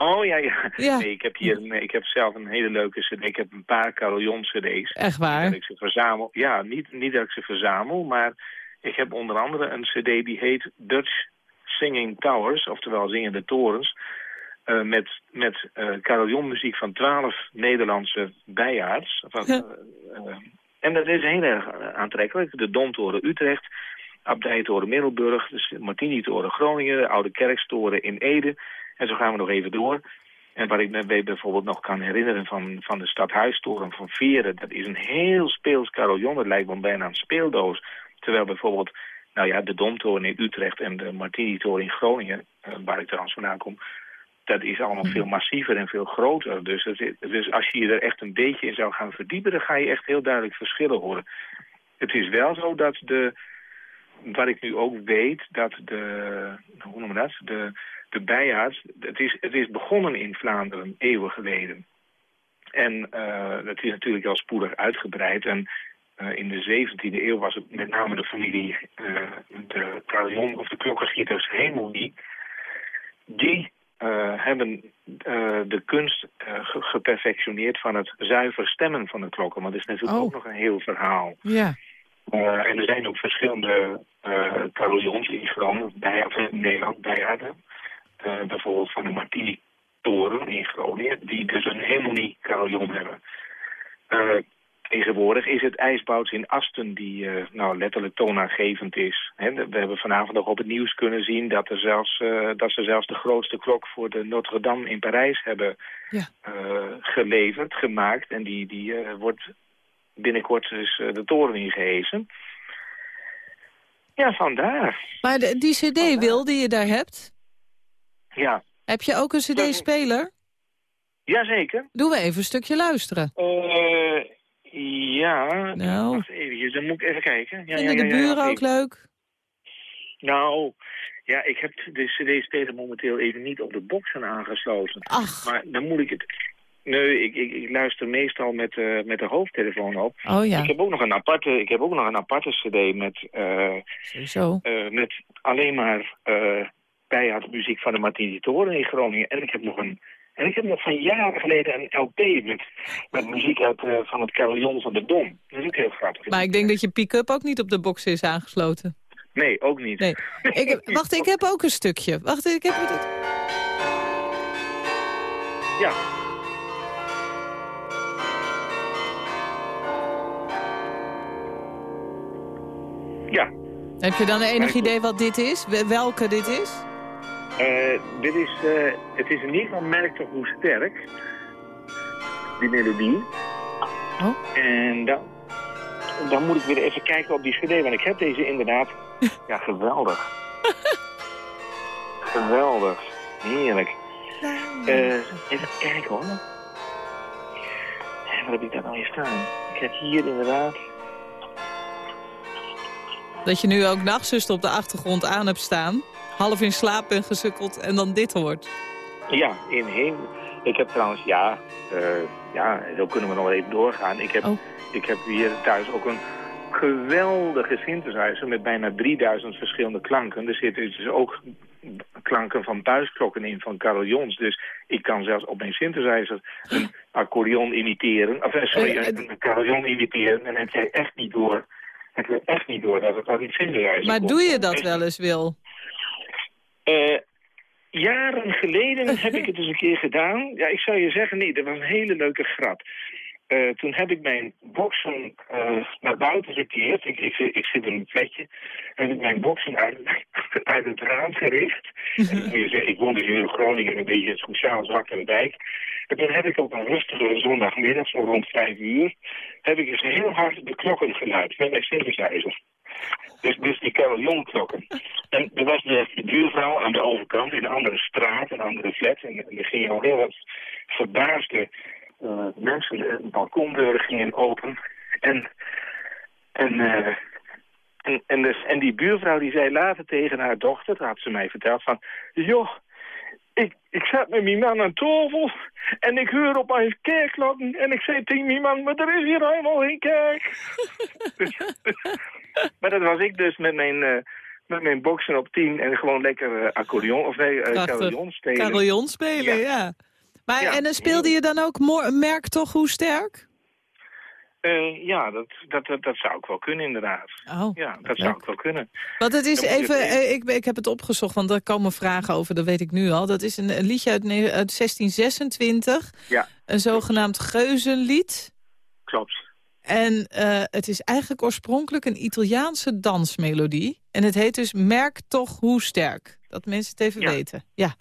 Oh, ja, ja. ja. Nee, ik heb hier nee, ik heb zelf een hele leuke cd. Ik heb een paar carillon cd's. Echt waar? Dat ik ze verzamel. Ja, niet, niet dat ik ze verzamel, maar ik heb onder andere een cd die heet Dutch Singing Towers, oftewel Zingende Torens. Uh, met met uh, carillonmuziek van twaalf Nederlandse bijaards. Van, ja. uh, en dat is heel erg aantrekkelijk. De Domtoren Utrecht, Abdijtoren Middelburg, de Martini-toren Groningen, de Oude Kerkstoren in Ede... En zo gaan we nog even door. En wat ik me bijvoorbeeld nog kan herinneren van, van de stadhuistoren van Veren... dat is een heel speels carillon. Dat lijkt me bijna een speeldoos. Terwijl bijvoorbeeld nou ja, de Domtoren in Utrecht en de Martini-toren in Groningen... Uh, waar ik trouwens vandaan kom... dat is allemaal veel massiever en veel groter. Dus, het, dus als je je er echt een beetje in zou gaan verdiepen... dan ga je echt heel duidelijk verschillen horen. Het is wel zo dat de... Wat ik nu ook weet, dat de... Hoe noemen we dat? De de bijaard, het is, het is begonnen in Vlaanderen eeuwen geleden. En uh, het is natuurlijk al spoedig uitgebreid. En uh, in de 17e eeuw was het met name de familie, uh, de carillon of de klokkenschieters Hemelnie. Die hebben de kunst ge geperfectioneerd van het zuiver stemmen van de klokken. Maar dat is natuurlijk oh. ook nog een heel verhaal. Ja. en er zijn ook verschillende carillons in bij, of in Nederland, bijaarden. Uh, bijvoorbeeld van de Martini-toren in Groningen, die dus een harmonie-carillon hebben. Uh, tegenwoordig is het ijsbouts in Asten die uh, nou, letterlijk toonaangevend is. He, we hebben vanavond nog op het nieuws kunnen zien dat, er zelfs, dat ze zelfs de grootste klok voor de Notre-Dame in Parijs hebben ja. geleverd, gemaakt. En die, die wordt binnenkort dus de toren ingehezen. Ja, vandaar. Maar de, die cd, Wil, die je daar hebt... Ja. Heb je ook een cd-speler? Jazeker. Doen we even een stukje luisteren. Uh, ja, nou. wacht even, dan moet ik even kijken. Ja, Vinden ja, de ja, buren ja, ook leuk? Nou, ja, ik heb de cd-speler momenteel even niet op de boxen aangesloten. Ach. Maar dan moet ik het... Nee, ik, ik, ik luister meestal met, eh, met de hoofdtelefoon op. Oh ja. Ik heb ook nog een aparte, ik heb ook nog een aparte cd met, eh, Sowieso. eh, met alleen maar uh, muziek van de Martinitoren in Groningen. En ik heb nog een en ik heb nog van jaren geleden een LP met, met muziek uit, uh, van het carillon van de Dom. Dat is ook heel grappig. Maar ik denk dat je pick-up ook niet op de box is aangesloten. Nee, ook niet. Nee. Ik, (laughs) wacht, ik heb ook een stukje. Wacht, ik heb het... Ja. Ja. Heb je dan enig idee wat dit is? Welke dit is? Uh, dit is, uh, het is in ieder geval merk toch hoe sterk, die melodie. Oh. En dan, dan moet ik weer even kijken op die cd, want ik heb deze inderdaad, (laughs) ja geweldig. geweldig, heerlijk. Uh, even kijken hoor. Wat heb ik daar nou hier staan? Ik heb hier inderdaad... Dat je nu ook nachtzuster op de achtergrond aan hebt staan half in slaap ben gesukkeld en dan dit hoort. Ja, in heen. Ik heb trouwens, ja, uh, ja, zo kunnen we nog even doorgaan. Ik heb, oh. ik heb hier thuis ook een geweldige synthesizer met bijna 3000 verschillende klanken. Er zitten dus ook klanken van buisklokken in, van carillons. Dus ik kan zelfs op mijn synthesizer een accordeon imiteren. Of sorry, uh, een carillon imiteren en heb jij echt niet door. Heb je echt niet door dat het uit die synthesizer Maar komt. doe je dat wel eens, Wil? Uh, jaren geleden (laughs) heb ik het eens een keer gedaan. Ja, ik zou je zeggen, nee, dat was een hele leuke grap. Uh, toen heb ik mijn boksen uh, naar buiten gekeerd. Ik, ik, ik, zit in een plekje. Heb ik mijn boksen uit, (laughs) uit het raam gericht. en, ik woonde hier in Groningen, een beetje sociaal zwak en dijk. En toen heb ik op een rustige zondagmiddag, zo rond vijf uur... heb ik eens heel hard de klokken geluid met mijn synthesizer. Dus, dus die carillon-klokken. En er was de buurvrouw aan de overkant in een andere straat, een andere flat. En, er gingen al heel wat verbaasde uh, mensen, de balkondeuren gingen open. En, en, uh, en, en, dus, en die buurvrouw die zei later tegen haar dochter, dat had ze mij verteld, van... joh, ik, ik zat met mijn man aan tafel en ik hoor op mijn kerkklokken en ik zei tegen mijn man, maar er is hier helemaal geen kerk. (laughs) dus, (laughs) maar dat was ik dus met mijn, uh, met mijn boksen op 10 en gewoon lekker uh, accordeon, of nee, uh, carillon spelen. Carillon spelen, ja. ja. Maar, ja. En dan speelde je dan ook merk toch hoe sterk? Uh, ja, dat, dat, dat, dat, zou ik wel kunnen inderdaad. Oh, ja, dat zou ik wel kunnen. Want het is even, ik, ik heb het opgezocht, want daar komen vragen over, dat weet ik nu al. Dat is een, een liedje uit, uit 1626, ja. een zogenaamd geuzenlied. Klopt. En uh, het is eigenlijk oorspronkelijk een Italiaanse dansmelodie. En het heet dus Merk toch hoe sterk. Dat mensen het even ja. weten. Ja.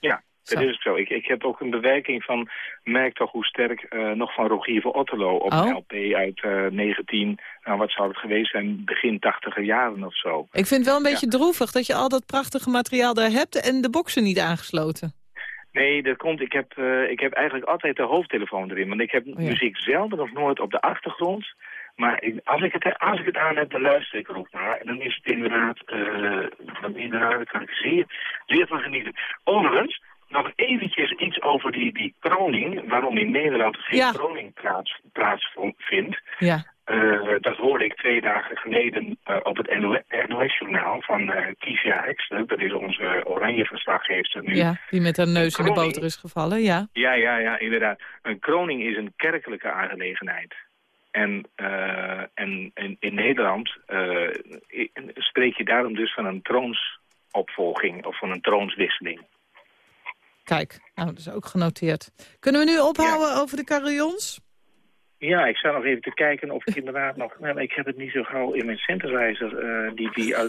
Ja, dat is zo. Ik, ik heb ook een bewerking van Merk toch hoe sterk uh, nog van Rogier van Otterlo op oh. een LP uit uh, 19, nou wat zou het geweest zijn, begin tachtiger jaren of zo. Ik vind het wel een beetje ja. droevig dat je al dat prachtige materiaal daar hebt en de boksen niet aangesloten. Nee, dat komt. Ik heb, uh, ik heb eigenlijk altijd de hoofdtelefoon erin. Want ik heb Oh ja. muziek zelden nog nooit op de achtergrond. Maar ik, als, ik het, als ik het aan heb, dan luister ik er ook naar. En dan is het inderdaad, uh, dan inderdaad kan ik zeer, zeer van genieten. Overigens, nog eventjes iets over die, die kroning. Waarom in Nederland geen ja. kroning plaats, plaatsvindt. Ja. Uh, dat hoorde ik twee dagen geleden uh, op het NOS-journaal van uh, Kiesja Hekster. Dat is onze oranje verslaggever nu. Ja, die met haar neus in de boter is gevallen, ja. Ja, ja, ja, inderdaad. Een kroning is een kerkelijke aangelegenheid. En, en, en in Nederland spreek je daarom dus van een troonsopvolging of van een troonswisseling. Kijk, nou, dat is ook genoteerd. Kunnen we nu ophouden ja. over de carillons? Ja, ik zou nog even te kijken of ik inderdaad nog... Nou, ik heb het niet zo gauw in mijn synthesizer. Uh, die, die, uh,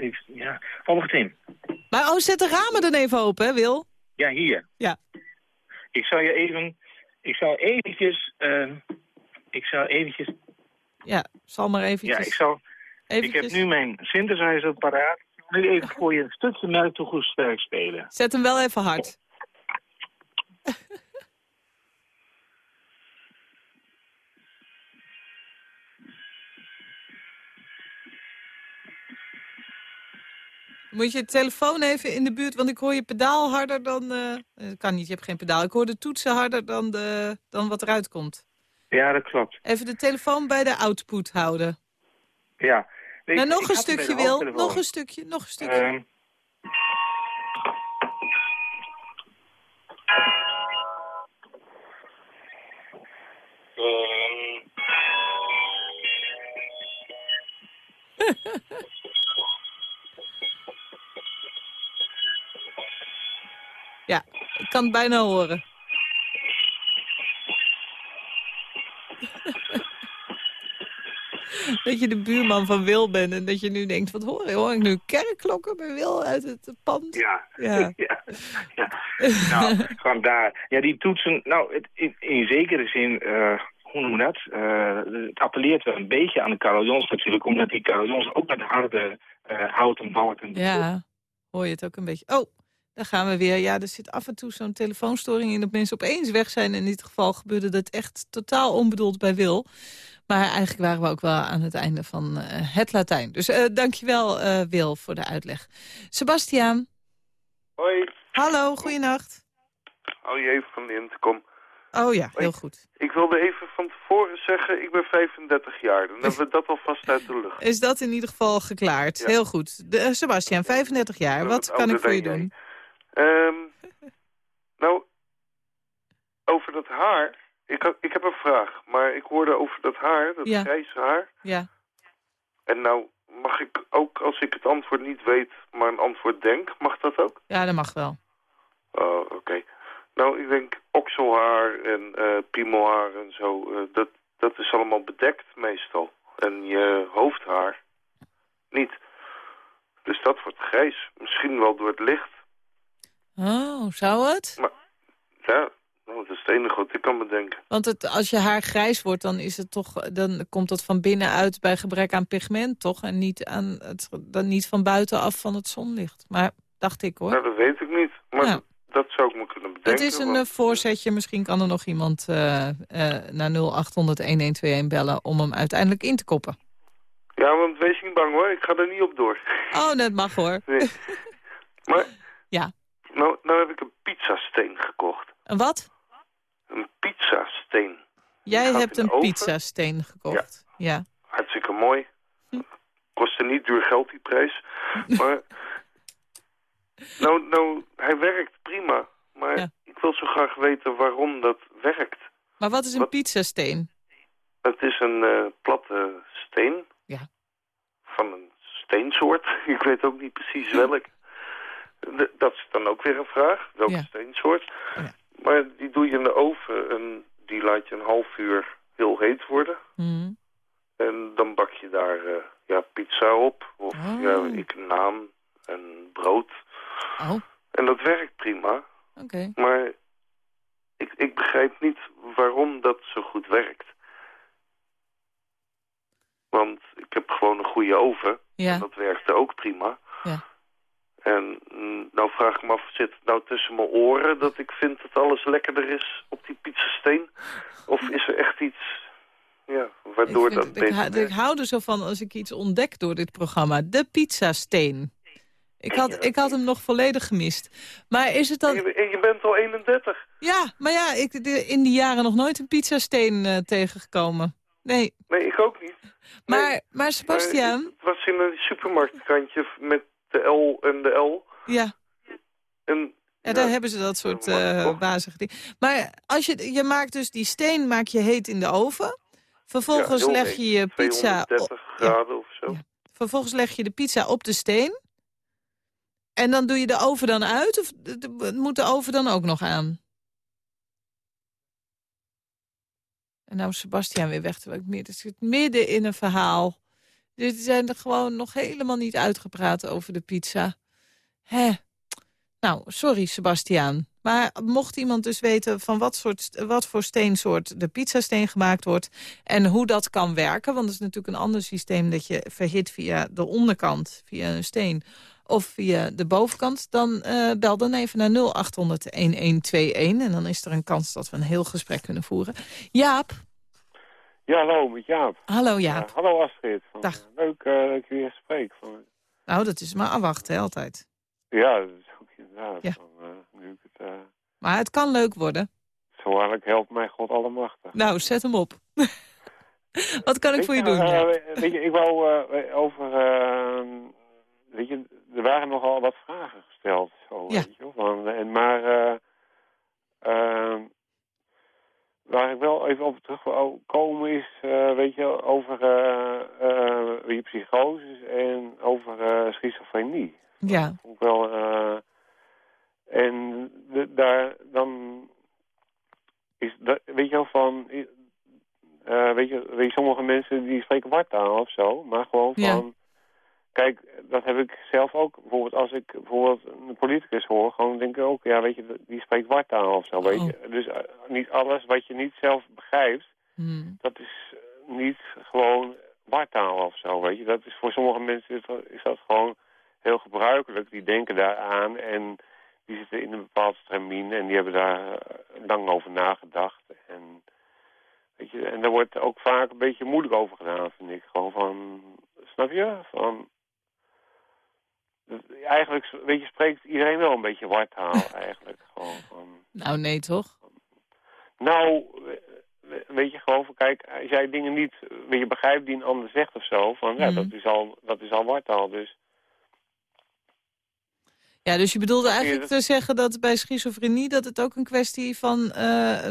uh, ja. Oh, wacht in. Maar oh, zet de ramen dan even open, hè, Wil? Ja, hier. Ja. Ik zou je even... Ik zou eventjes... ik zou eventjes... Ja, zal maar eventjes... Ja, ik zou... eventjes... Ik heb nu mijn synthesizer paraat. Nu even voor je een stukje melk toe goed sterk spelen. Zet hem wel even hard. Moet je telefoon even in de buurt, want ik hoor je pedaal harder dan... dat kan niet, je hebt geen pedaal. Ik hoor de toetsen harder dan, de, dan wat eruit komt. Ja, dat klopt. Even de telefoon bij de output houden. Ja. Nee, nou, nog ik een stukje, Wil. Nog een stukje, nog een stukje. Ehm, kan het bijna horen. (laughs) dat je de buurman van Wil bent en dat je nu denkt... wat hoor, hoor ik nu kerkklokken bij Wil uit het pand? Ja. Ja. (laughs) ja. ja. Nou, (laughs) gewoon daar. Ja, die toetsen, nou, het, in, in zekere zin, eh, hoe noem je dat? Eh, het appelleert wel een beetje aan de carillons natuurlijk, omdat die carillons ook met harde eh, houten balken. Ja, hoor je het ook een beetje. Oh, daar gaan we weer. Ja, er zit af en toe zo'n telefoonstoring in dat mensen opeens weg zijn. In dit geval gebeurde dat echt totaal onbedoeld bij Wil. Maar eigenlijk waren we ook wel aan het einde van eh, het Latijn. Dus eh dankjewel eh Wil voor de uitleg. Sebastiaan. Hoi, Hallo, goeienacht. hou je even van de intercom. Oh ja, heel goed. Ik wilde even van tevoren zeggen, ik ben 35 jaar. Dan hebben we dat alvast uit de lucht. Is dat in ieder geval geklaard? Heel goed. Sebastiaan, 35 jaar. Wat kan ik voor je dan jij. Ehm, nou, over dat haar. Ik, had, ik heb een vraag, maar ik hoorde over dat haar, dat Ja. grijze haar. Ja. En nou, mag ik ook, als ik het antwoord niet weet, maar een antwoord denk, mag dat ook? Ja, dat mag wel. Oh, oké. Nou, ik denk okselhaar en eh piemelhaar en zo, eh, dat, dat is allemaal bedekt meestal. En je hoofdhaar niet. Dus dat wordt grijs. Misschien wel door het licht. Oh, zou het? Maar ja, nou, dat is het enige wat ik kan bedenken. Want het, als je haar grijs wordt, dan, is het toch, dan komt dat van binnenuit bij gebrek aan pigment, toch? En niet, aan het, dan niet van buitenaf van het zonlicht. Maar dacht ik hoor. Nou, dat weet ik niet. Maar Ja. dat, dat zou ik me kunnen bedenken. het is een want- eh, voorzetje. Misschien kan er nog iemand eh, eh, naar 0800-1121 bellen om hem uiteindelijk in te koppen. Ja, want wees niet bang hoor, ik ga er niet op door. Oh, dat mag hoor. Nee. (laughs) maar, Ja. Nou, nou heb ik een pizzasteen gekocht. Een wat? Een pizzasteen. Jij hebt een pizzasteen gekocht. Ja. Hartstikke mooi. Kostte niet duur geld die prijs. (laughs) Maar, nou, nou, hij werkt prima. Maar ik wil zo graag weten waarom dat werkt. Maar wat is een pizzasteen? Het is een eh, platte steen. Ja. Van een steensoort. (laughs) Ik weet ook niet precies welk. Dat is dan ook weer een vraag. Welke Ja. steensoort? Maar die doe je in de oven en die laat je een half uur heel heet worden. Mhm. En dan bak je daar eh, ja, pizza op. Of Oh. ja, ik naam en brood. Oh, En dat werkt prima. oké. Maar ik, ik begrijp niet waarom dat zo goed werkt. Want ik heb gewoon een goede oven. Ja. En dat werkte ook prima. Ja. En mm, nou vraag ik me af, zit het nou tussen mijn oren dat ik vind dat alles lekkerder is op die pizzasteen? Of is er echt iets ja, waardoor Ik, dat vind- ik, hou- ik hou er zo van als ik iets ontdek door dit programma. De pizzasteen. Ik had, ik had hem nog volledig gemist. Maar is het dan... En je, en je bent al 31. Ja, maar ja, ik de, in die jaren nog nooit een pizzasteen eh, tegengekomen. Nee, Nee, ik ook niet. maar, maar Sebastiaan... Het was in een supermarktkantje met de L en de L. Ja, En ja, daar hebben ze dat soort eh wazige dingen. Maar als je, je maakt dus die steen maak je heet in de oven. Vervolgens Ja, leg je je pizza... op- 230 graden of zo. Vervolgens leg je de pizza op de steen. En dan doe je de oven dan uit? Of moet de oven dan ook nog aan? En nou is Sebastiaan weer weg. Terwijl ik midden, zit midden in een verhaal. Dit zijn er gewoon nog helemaal niet uitgepraat over de pizza. Hè? Nou, sorry Sebastiaan. Maar mocht iemand dus weten van wat, soort, wat voor steensoort de pizzasteen gemaakt wordt... en hoe dat kan werken, want het is natuurlijk een ander systeem... dat je verhit via de onderkant, via een steen, of via de bovenkant... dan eh, bel dan even naar 0800-1121 en dan is er een kans dat we een heel gesprek kunnen voeren. Jaap, Ja, hallo, met Jaap. hallo Jaap. Ja, hallo Astrid. Van, Dag. eh, Leuk eh, dat ik weer spreek. Van, Nou, dat is maar afwachten, hè, altijd. Ja, dat is ook inderdaad. Ja. Van, eh, nu ik het, eh, Maar het kan leuk worden. zo waarlijk helpt mij God allemachtig. Nou, zet hem op. (laughs) Wat kan ik voor je doen? eh, weet je, ik wou eh, over... eh, weet je, er waren nogal wat vragen gesteld. Zo, Ja. weet je, van, en, maar... eh, eh, waar ik wel even op terug wil komen is, eh, weet je, over eh eh, weet je, psychoses en over eh, schizofrenie. Ja. Ik wel... eh, en de- daar dan is dat, weet je wel, van... eh, weet, je, weet je, sommige mensen die spreken wartaal of zo, maar gewoon van... Ja. Kijk, dat heb ik zelf ook. Bijvoorbeeld als ik bijvoorbeeld een politicus hoor, gewoon denk ik ook, ja, weet je, die spreekt wartaal of zo, weet je. Dus eh, niet alles wat je niet zelf begrijpt, Hmm. dat is eh, niet gewoon wartaal of zo, weet je. Dat is voor sommige mensen is dat, is dat gewoon heel gebruikelijk. Die denken daaraan en die zitten in een bepaald stramien en die hebben daar eh, lang over nagedacht. En, weet je, en daar wordt ook vaak een beetje moeilijk over gedaan, vind ik. Gewoon van, snap je? Van, eigenlijk, weet je, spreekt iedereen wel een beetje wartaal (laughs) eigenlijk. Gewoon van, Nou, nee, toch? nou, we- weet je gewoon van, kijk, als jij dingen niet, weet je, begrijpt die een ander zegt of zo, van, ja, Mhm. dat is al, dat is al wartaal, dus. Ja, dus je bedoelde eigenlijk te zeggen dat bij schizofrenie... dat het ook een kwestie van eh,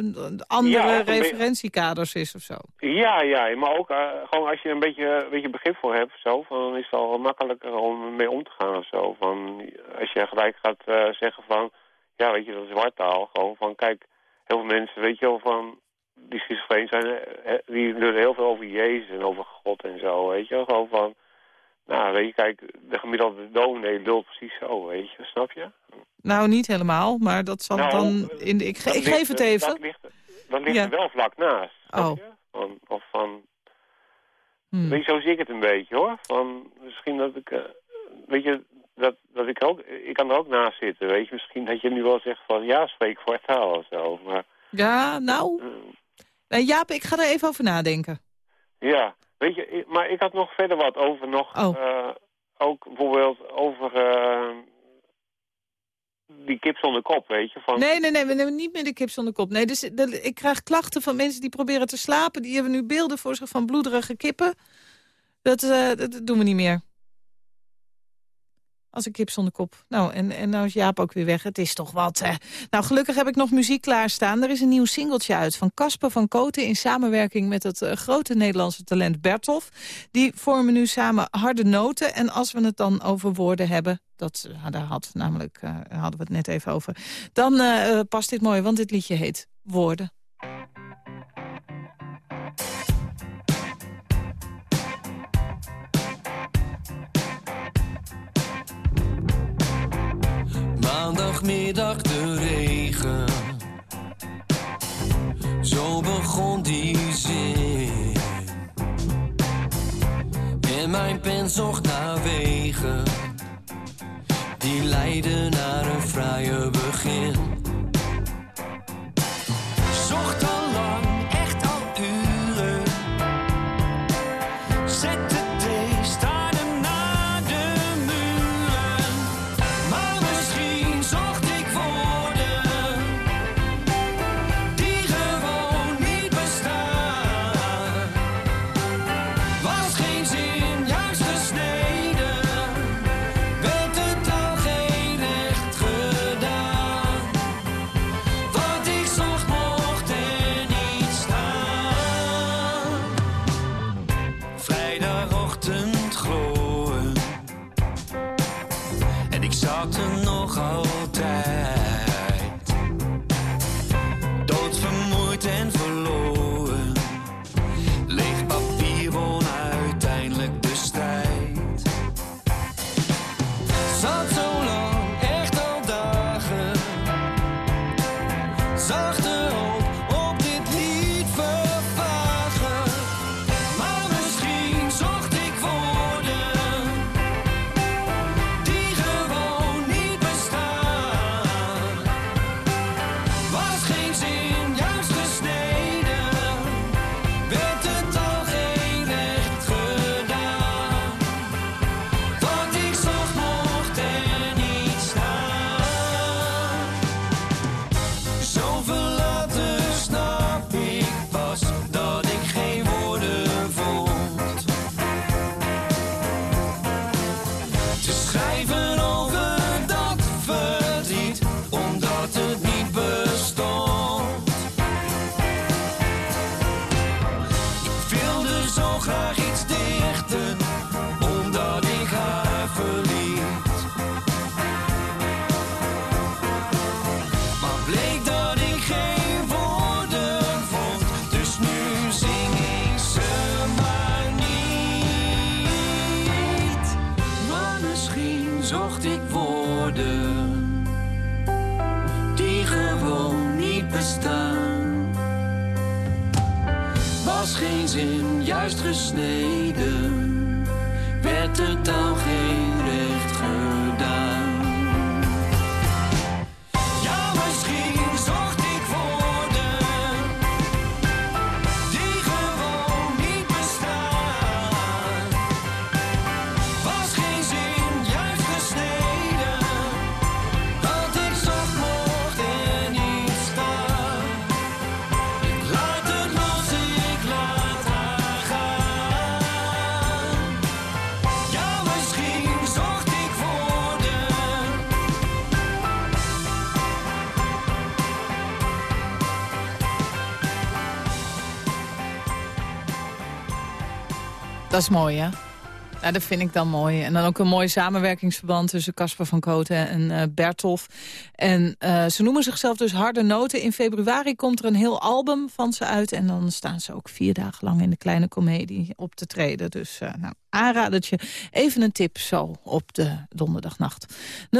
andere Ja, referentiekaders is of zo. Ja, ja, maar ook eh, gewoon als je een beetje, een beetje begrip voor hebt, zo, dan is het al makkelijker om mee om te gaan of zo. Van, als je gelijk gaat eh, zeggen van, ja, weet je, dat is wartaal. Gewoon van, kijk, heel veel mensen, weet je wel, van, die schizofreen zijn, eh, die lullen heel veel over Jezus en over God en zo, weet je wel. Gewoon van, nou, weet je, kijk, de gemiddelde dominee lult precies zo, weet je, snap je? Nou, niet helemaal, maar dat zal Nou, dan... In de, ik, ge- Dat ik ligt geef het even. Dat ligt, dat ligt Ja. er wel vlak naast, Oh. je? Hmm. Weet je, zo zie ik het een beetje hoor. Van misschien dat ik, eh, weet je, dat, dat ik ook, ik kan er ook naast zitten. Weet je, misschien dat je nu wel zegt van ja, spreek voor taal of zo. Maar Ja, nou... Eh, Jaap, ik ga er even over nadenken. ja, weet je, maar ik had nog verder wat over nog, Oh. eh, ook bijvoorbeeld over eh, die kip zonder kop, weet je. Van, Nee, nee, nee, we nemen niet meer de kip zonder kop. Nee, dus ik krijg klachten van mensen die proberen te slapen. Die hebben nu beelden voor zich van bloederige kippen. Dat, eh, dat doen we niet meer. Als een kip zonder kop. Nou, en, en nou is Jaap ook weer weg. Het is toch wat. Nou, gelukkig heb ik nog muziek klaarstaan. Er is een nieuw singeltje uit van Casper van Koten... in samenwerking met het eh, grote Nederlandse talent Bertolf. Die vormen nu samen harde noten. En als we het dan over woorden hebben... Dat, eh, daar had, namelijk, eh, hadden we het net even over. Dan past dit mooi, want dit liedje heet Woorden. Maandagmiddag de regen. Zo begon die zin. En mijn pen zocht naar wegen. Die leiden naar een fraaie begin. En ik zat Dat is mooi, hè? Ja, dat vind ik dan mooi. En dan ook een mooi samenwerkingsverband tussen Casper van Koten en eh Bertolf. En eh, ze noemen zichzelf dus Harde Noten. In februari komt er een heel album van ze uit. En dan staan ze ook vier dagen lang in de kleine komedie op te treden. Dus eh nou, aanradertje. Even een tip zo op de donderdagnacht. 0800-1121.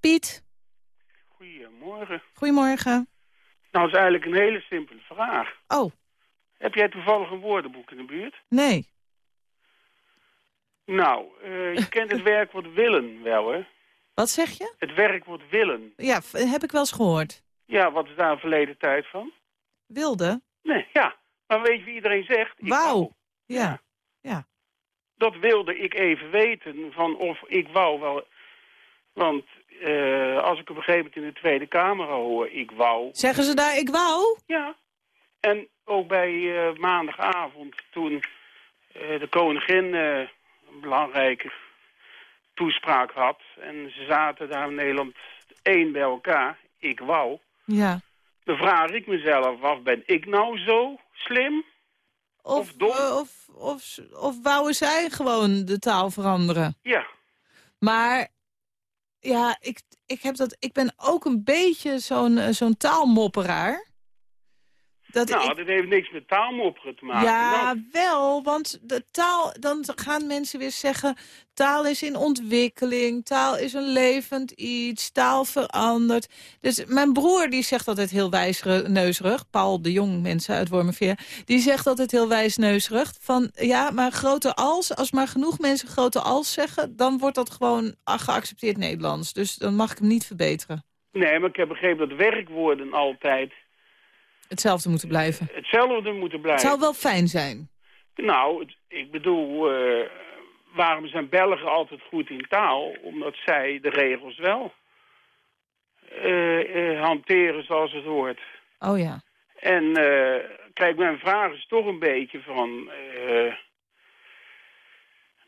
Piet, Goedemorgen. goedemorgen. Nou, is eigenlijk een hele simpele vraag. Oh. Heb jij toevallig een woordenboek in de buurt? Nee. Nou, eh, je kent het werkwoord willen wel, hè? Wat zeg je? Het werkwoord willen. Ja, heb ik wel eens gehoord. Ja, wat is daar een verleden tijd van? Wilde? Nee, ja. Maar weet je wie iedereen zegt? Wauw. wou. Ja. Ja. Dat wilde ik even weten, van of ik wou wel... Want eh, als ik op een gegeven moment in de Tweede Kamer hoor, ik wou... Zeggen ze daar ik wou? Ja. En ook bij eh, maandagavond toen eh, de koningin eh, een belangrijke toespraak had. En ze zaten daar in Nederland één bij elkaar. Ik wou. Ja. Dan vraag ik mezelf af, ben ik nou zo slim? Of, eh, of, of, of wouden zij gewoon de taal veranderen? Ja. Maar ja, ik, ik, heb dat, ik ben ook een beetje zo'n zo'n taalmopperaar. Dat nou, ik- dat heeft niks met taalmopperen te maken. Ja, Nou, wel, want de taal, dan gaan mensen weer zeggen... taal is in ontwikkeling, taal is een levend iets, taal verandert. Dus mijn broer die zegt altijd heel wijsneuzerig... Paul de Jong, mensen uit Wormerveer... die zegt altijd heel wijsneuzerig... van ja, maar grote als, als maar genoeg mensen grote als zeggen... dan wordt dat gewoon geaccepteerd Nederlands. Dus dan mag ik hem niet verbeteren. nee, maar ik heb begrepen dat werkwoorden altijd Hetzelfde moeten blijven. hetzelfde moeten Het blijven. zou wel fijn zijn. Nou, het- ik bedoel, eh, waarom zijn Belgen altijd goed in taal? Omdat zij de regels wel eh, eh, hanteren zoals het hoort. Oh ja. En kijk, mijn vraag is toch een beetje van...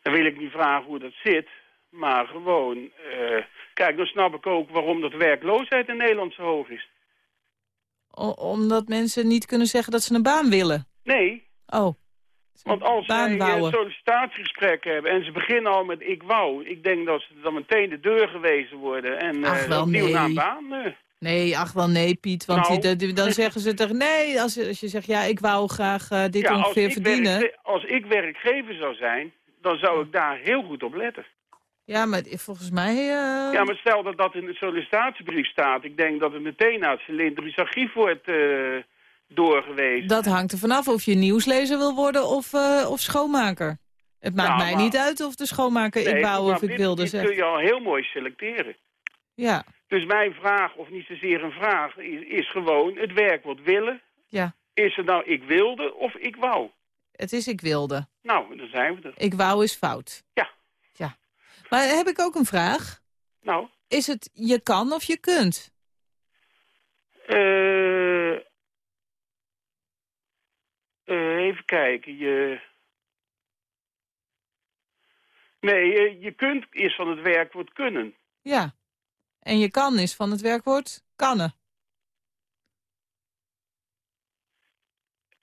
dan wil ik niet vragen hoe dat zit, maar gewoon... kijk, dan snap ik ook waarom dat werkloosheid in Nederland zo hoog is. O- omdat mensen niet kunnen zeggen dat ze een baan willen. Nee, Oh. Want als zij eh, Baanbouwen. sollicitatiegesprekken hebben en ze beginnen al met ik wou, ik denk dat ze dan meteen de deur gewezen worden en Ach, eh wel, opnieuw nee. naar een baan. eh. Nee, ach wel nee, Piet. Want Nou. die- dan zeggen ze toch nee. Als, als je zegt, ja, ik wou graag dit Ja, ongeveer verdienen. als ik werkgever zou zijn, dan zou ik daar heel goed op letten. Ja, maar volgens mij... eh, Ja, maar stel dat dat in de sollicitatiebrief staat, ik denk dat het meteen naar het cylindrisch archief wordt eh, doorgewezen. Dat hangt er vanaf of je nieuwslezer wil worden of, eh, of schoonmaker. Het maakt Ja, mij maar- niet uit of de schoonmaker Nee, ik wou of ik wilde zeggen. kun je al heel mooi selecteren. Ja, Dus mijn vraag, of niet zozeer een vraag, is, is gewoon het werkwoord willen. ja. Is het nou ik wilde of ik wou? Het is ik wilde. Nou, dan zijn we er. Ik wou is fout. Ja. Maar heb ik ook een vraag? Nou? Is het je kan of je kunt? Eh, even kijken. Je... Nee, eh, je kunt is van het werkwoord kunnen. Ja. En je kan is van het werkwoord kannen.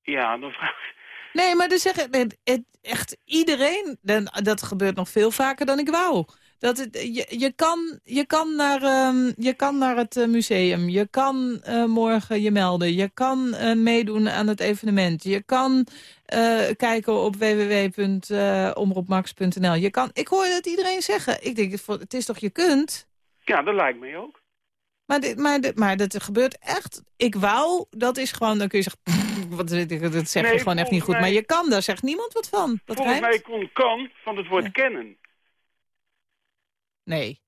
Ja, dan vraag Nee, maar het, het- echt iedereen, dat gebeurt nog veel vaker dan ik wou. Dat het, je, je, kan, je, kan naar, ehm, je kan naar het eh, museum. Je kan eh, morgen je melden. Je kan eh, meedoen aan het evenement. Je kan kijken op www.omroepmax.nl. Je kan, ik hoor dat iedereen zeggen. Ik denk, het is toch je kunt? Ja, dat lijkt mij ook. Maar, dit, maar, dit, maar dat gebeurt echt. Ik wou, dat is gewoon, dan kun je zeggen... Wat, dat zeg Nee, je gewoon echt niet goed. Maar je kan, daar zegt niemand wat van. Dat Volgens mij kon kan van het woord kennen. Nee.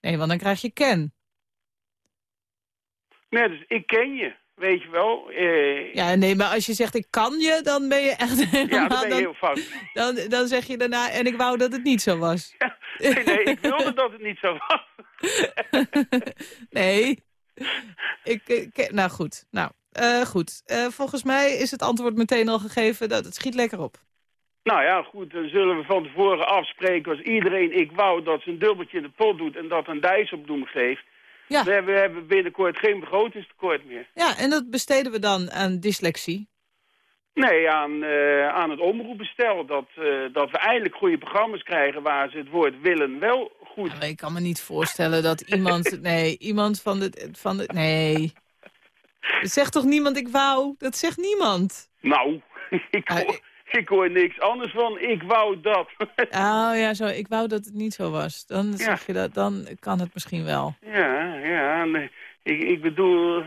Nee, want dan krijg je ken. Nee, dus ik ken je, weet je wel. Eh, Ja, nee, maar als je zegt ik kan je, dan ben je echt helemaal... (laughs) ja, dan ben je heel fout. (laughs) dan, dan zeg je daarna, en ik wou dat het niet zo was. (laughs) Nee, nee, ik wilde dat het niet zo was. Nee. Ik, ik, nou goed, nou, eh, goed. Eh, volgens mij is het antwoord meteen al gegeven. Dat, het schiet lekker op. Nou ja, goed, dan zullen we van tevoren afspreken als iedereen ik wou dat ze een dubbeltje in de pot doet en dat een dijs op doen geeft. Ja. We, hebben, we hebben binnenkort geen begrotingstekort meer. Ja, en dat besteden we dan aan dyslexie. Nee, aan, eh, aan het omroepbestel. Dat, dat we eindelijk goede programma's krijgen waar ze het woord willen wel goed... Ik kan me niet voorstellen dat iemand... (laughs) Nee, iemand van de... Van de nee. Dat zegt toch niemand ik wou? Dat zegt niemand. Nou, (laughs) ik hoor, ik hoor niks anders van ik wou dat. (laughs) Oh ja, zo. Ik wou dat het niet zo was. Dan zeg je dat, dan kan het misschien wel. Ja, ja. Nee. Ik, ik bedoel...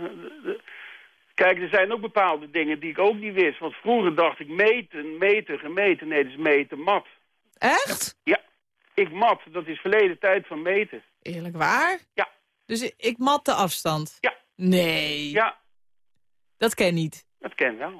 Kijk, er zijn ook bepaalde dingen die ik ook niet wist. Want vroeger dacht ik meten, meten, gemeten. Nee, dat is meten, mat. Echt? Ja. Ik mat, dat is verleden tijd van meten. Eerlijk waar? Ja. Dus ik mat de afstand? Ja. Nee. Ja. Dat ken niet. Dat ken wel. (laughs)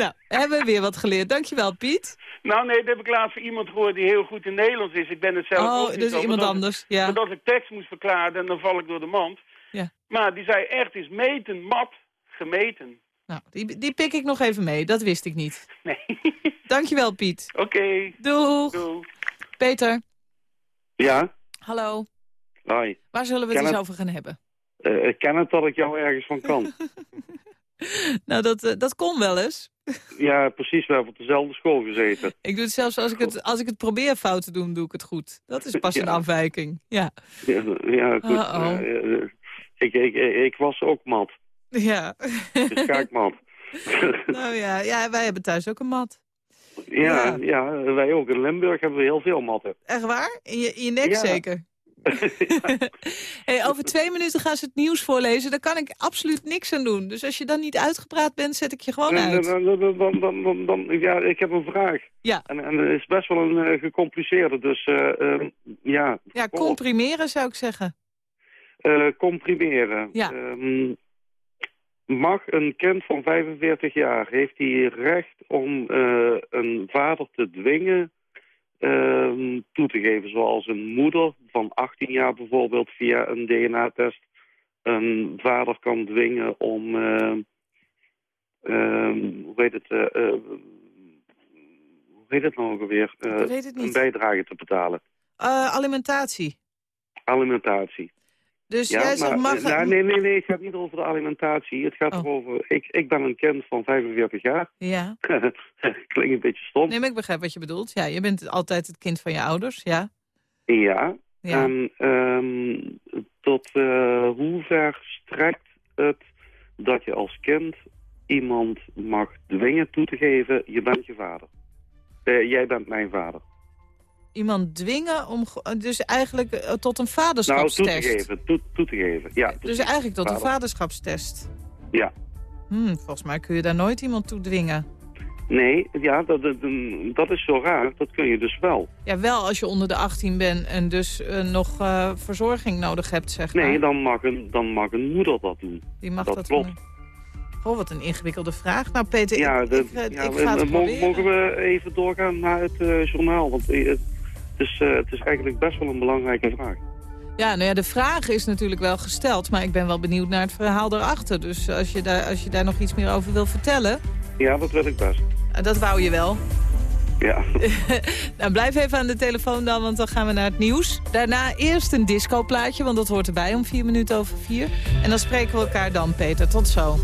nou, hebben we weer wat geleerd. Dankjewel, Piet. Nou nee, dat heb ik laatst van iemand gehoord die heel goed in Nederlands is. Ik ben het zelf Oh, ook niet dus zo, iemand anders, ja. maar dat ik tekst moest verklaren en dan val ik door de mand. Ja. Maar die zei echt is meten, mat, gemeten. Nou, die, die pik ik nog even mee. Dat wist ik niet. Nee. Dankjewel, Piet. Oké. Doeg. Doeg. Peter, Ja, hallo. hoi. Waar zullen we het eens over gaan hebben? Eh, ik ken het dat ik jou ergens van kan. (laughs) Nou, dat, eh, dat kon wel eens. ja, precies. We hebben op dezelfde school gezeten. Ik doe het zelfs als ik het, als ik het probeer fout te doen, doe ik het goed. Dat is pas (laughs) een afwijking. Ja. Ja, ja goed. Eh, ik, ik, ik, was ook mat. Ja. Dus kaakmat. (laughs) nou ja, ja, wij hebben thuis ook een mat. ja, ja, wij ook. In Limburg hebben we heel veel matten. Echt waar? In je, in je nek Ja. zeker? (laughs) hey, over twee minuten gaan ze het nieuws voorlezen. Daar kan ik absoluut niks aan doen. Dus als je dan niet uitgepraat bent, zet ik je gewoon En, uit. dan, dan, dan, dan, dan, dan- ja, ik heb een vraag. Ja. En, en het is best wel een eh, gecompliceerde. Dus eh, ehm, ja, Ja, comprimeren zou ik zeggen. Eh, comprimeren. Ja. Ehm, mag een kind van 45 jaar, heeft hij recht om eh, een vader te dwingen ehm, toe te geven? Zoals een moeder van 18 jaar bijvoorbeeld via een DNA-test een vader kan dwingen om, ehm, ehm, hoe heet het, eh, eh, hoe heet het nou ook alweer? Eh, Ik weet het niet. Een bijdrage te betalen. Alimentatie. Alimentatie. Dus Ja, jij zegt, maar, mag... eh, nou, nee, nee, nee, het gaat niet over de alimentatie. Het gaat Oh. erover, ik, ik ben een kind van 45 jaar. Ja. (laughs) Klinkt een beetje stom. Nee, maar ik begrijp wat je bedoelt. Ja, je bent altijd het kind van je ouders, ja. Ja. Ja. En ehm, tot eh, hoe ver strekt het dat je als kind iemand mag dwingen toe te geven, je bent je vader. Eh, jij bent mijn vader. Iemand dwingen om... Dus eigenlijk eh, tot een Nou, toe te vaderschapstest. geven, toe, toe te geven. Ja, dus eigenlijk tot een Vader. vaderschapstest. Ja. Hm, volgens mij kun je daar nooit iemand toe dwingen. Nee, ja, dat, dat, dat is zo raar. Dat kun je dus wel. Ja, wel als je onder de 18 bent en dus eh, nog eh, verzorging nodig hebt, zeg maar. Nee, dan mag een, dan mag een moeder dat doen. Die mag dat, dat klopt. doen. Wat een ingewikkelde vraag. Nou, Peter, Ja, ik, dat- ik, ja, ik we- ga het mo- proberen. mogen we even doorgaan naar het journaal? Want het, is, eh, het is eigenlijk best wel een belangrijke vraag. Ja, nou ja, de vraag is natuurlijk wel gesteld, maar ik ben wel benieuwd naar het verhaal daarachter. Dus als je daar, als je daar nog iets meer over wil vertellen, Ja, dat wil ik best. eh, dat wou je wel. Ja. (laughs) nou, blijf even aan de telefoon dan, want dan gaan we naar het nieuws. Daarna eerst een discoplaatje, want dat hoort erbij om vier minuten over vier. En dan spreken we elkaar dan, Peter. Tot zo.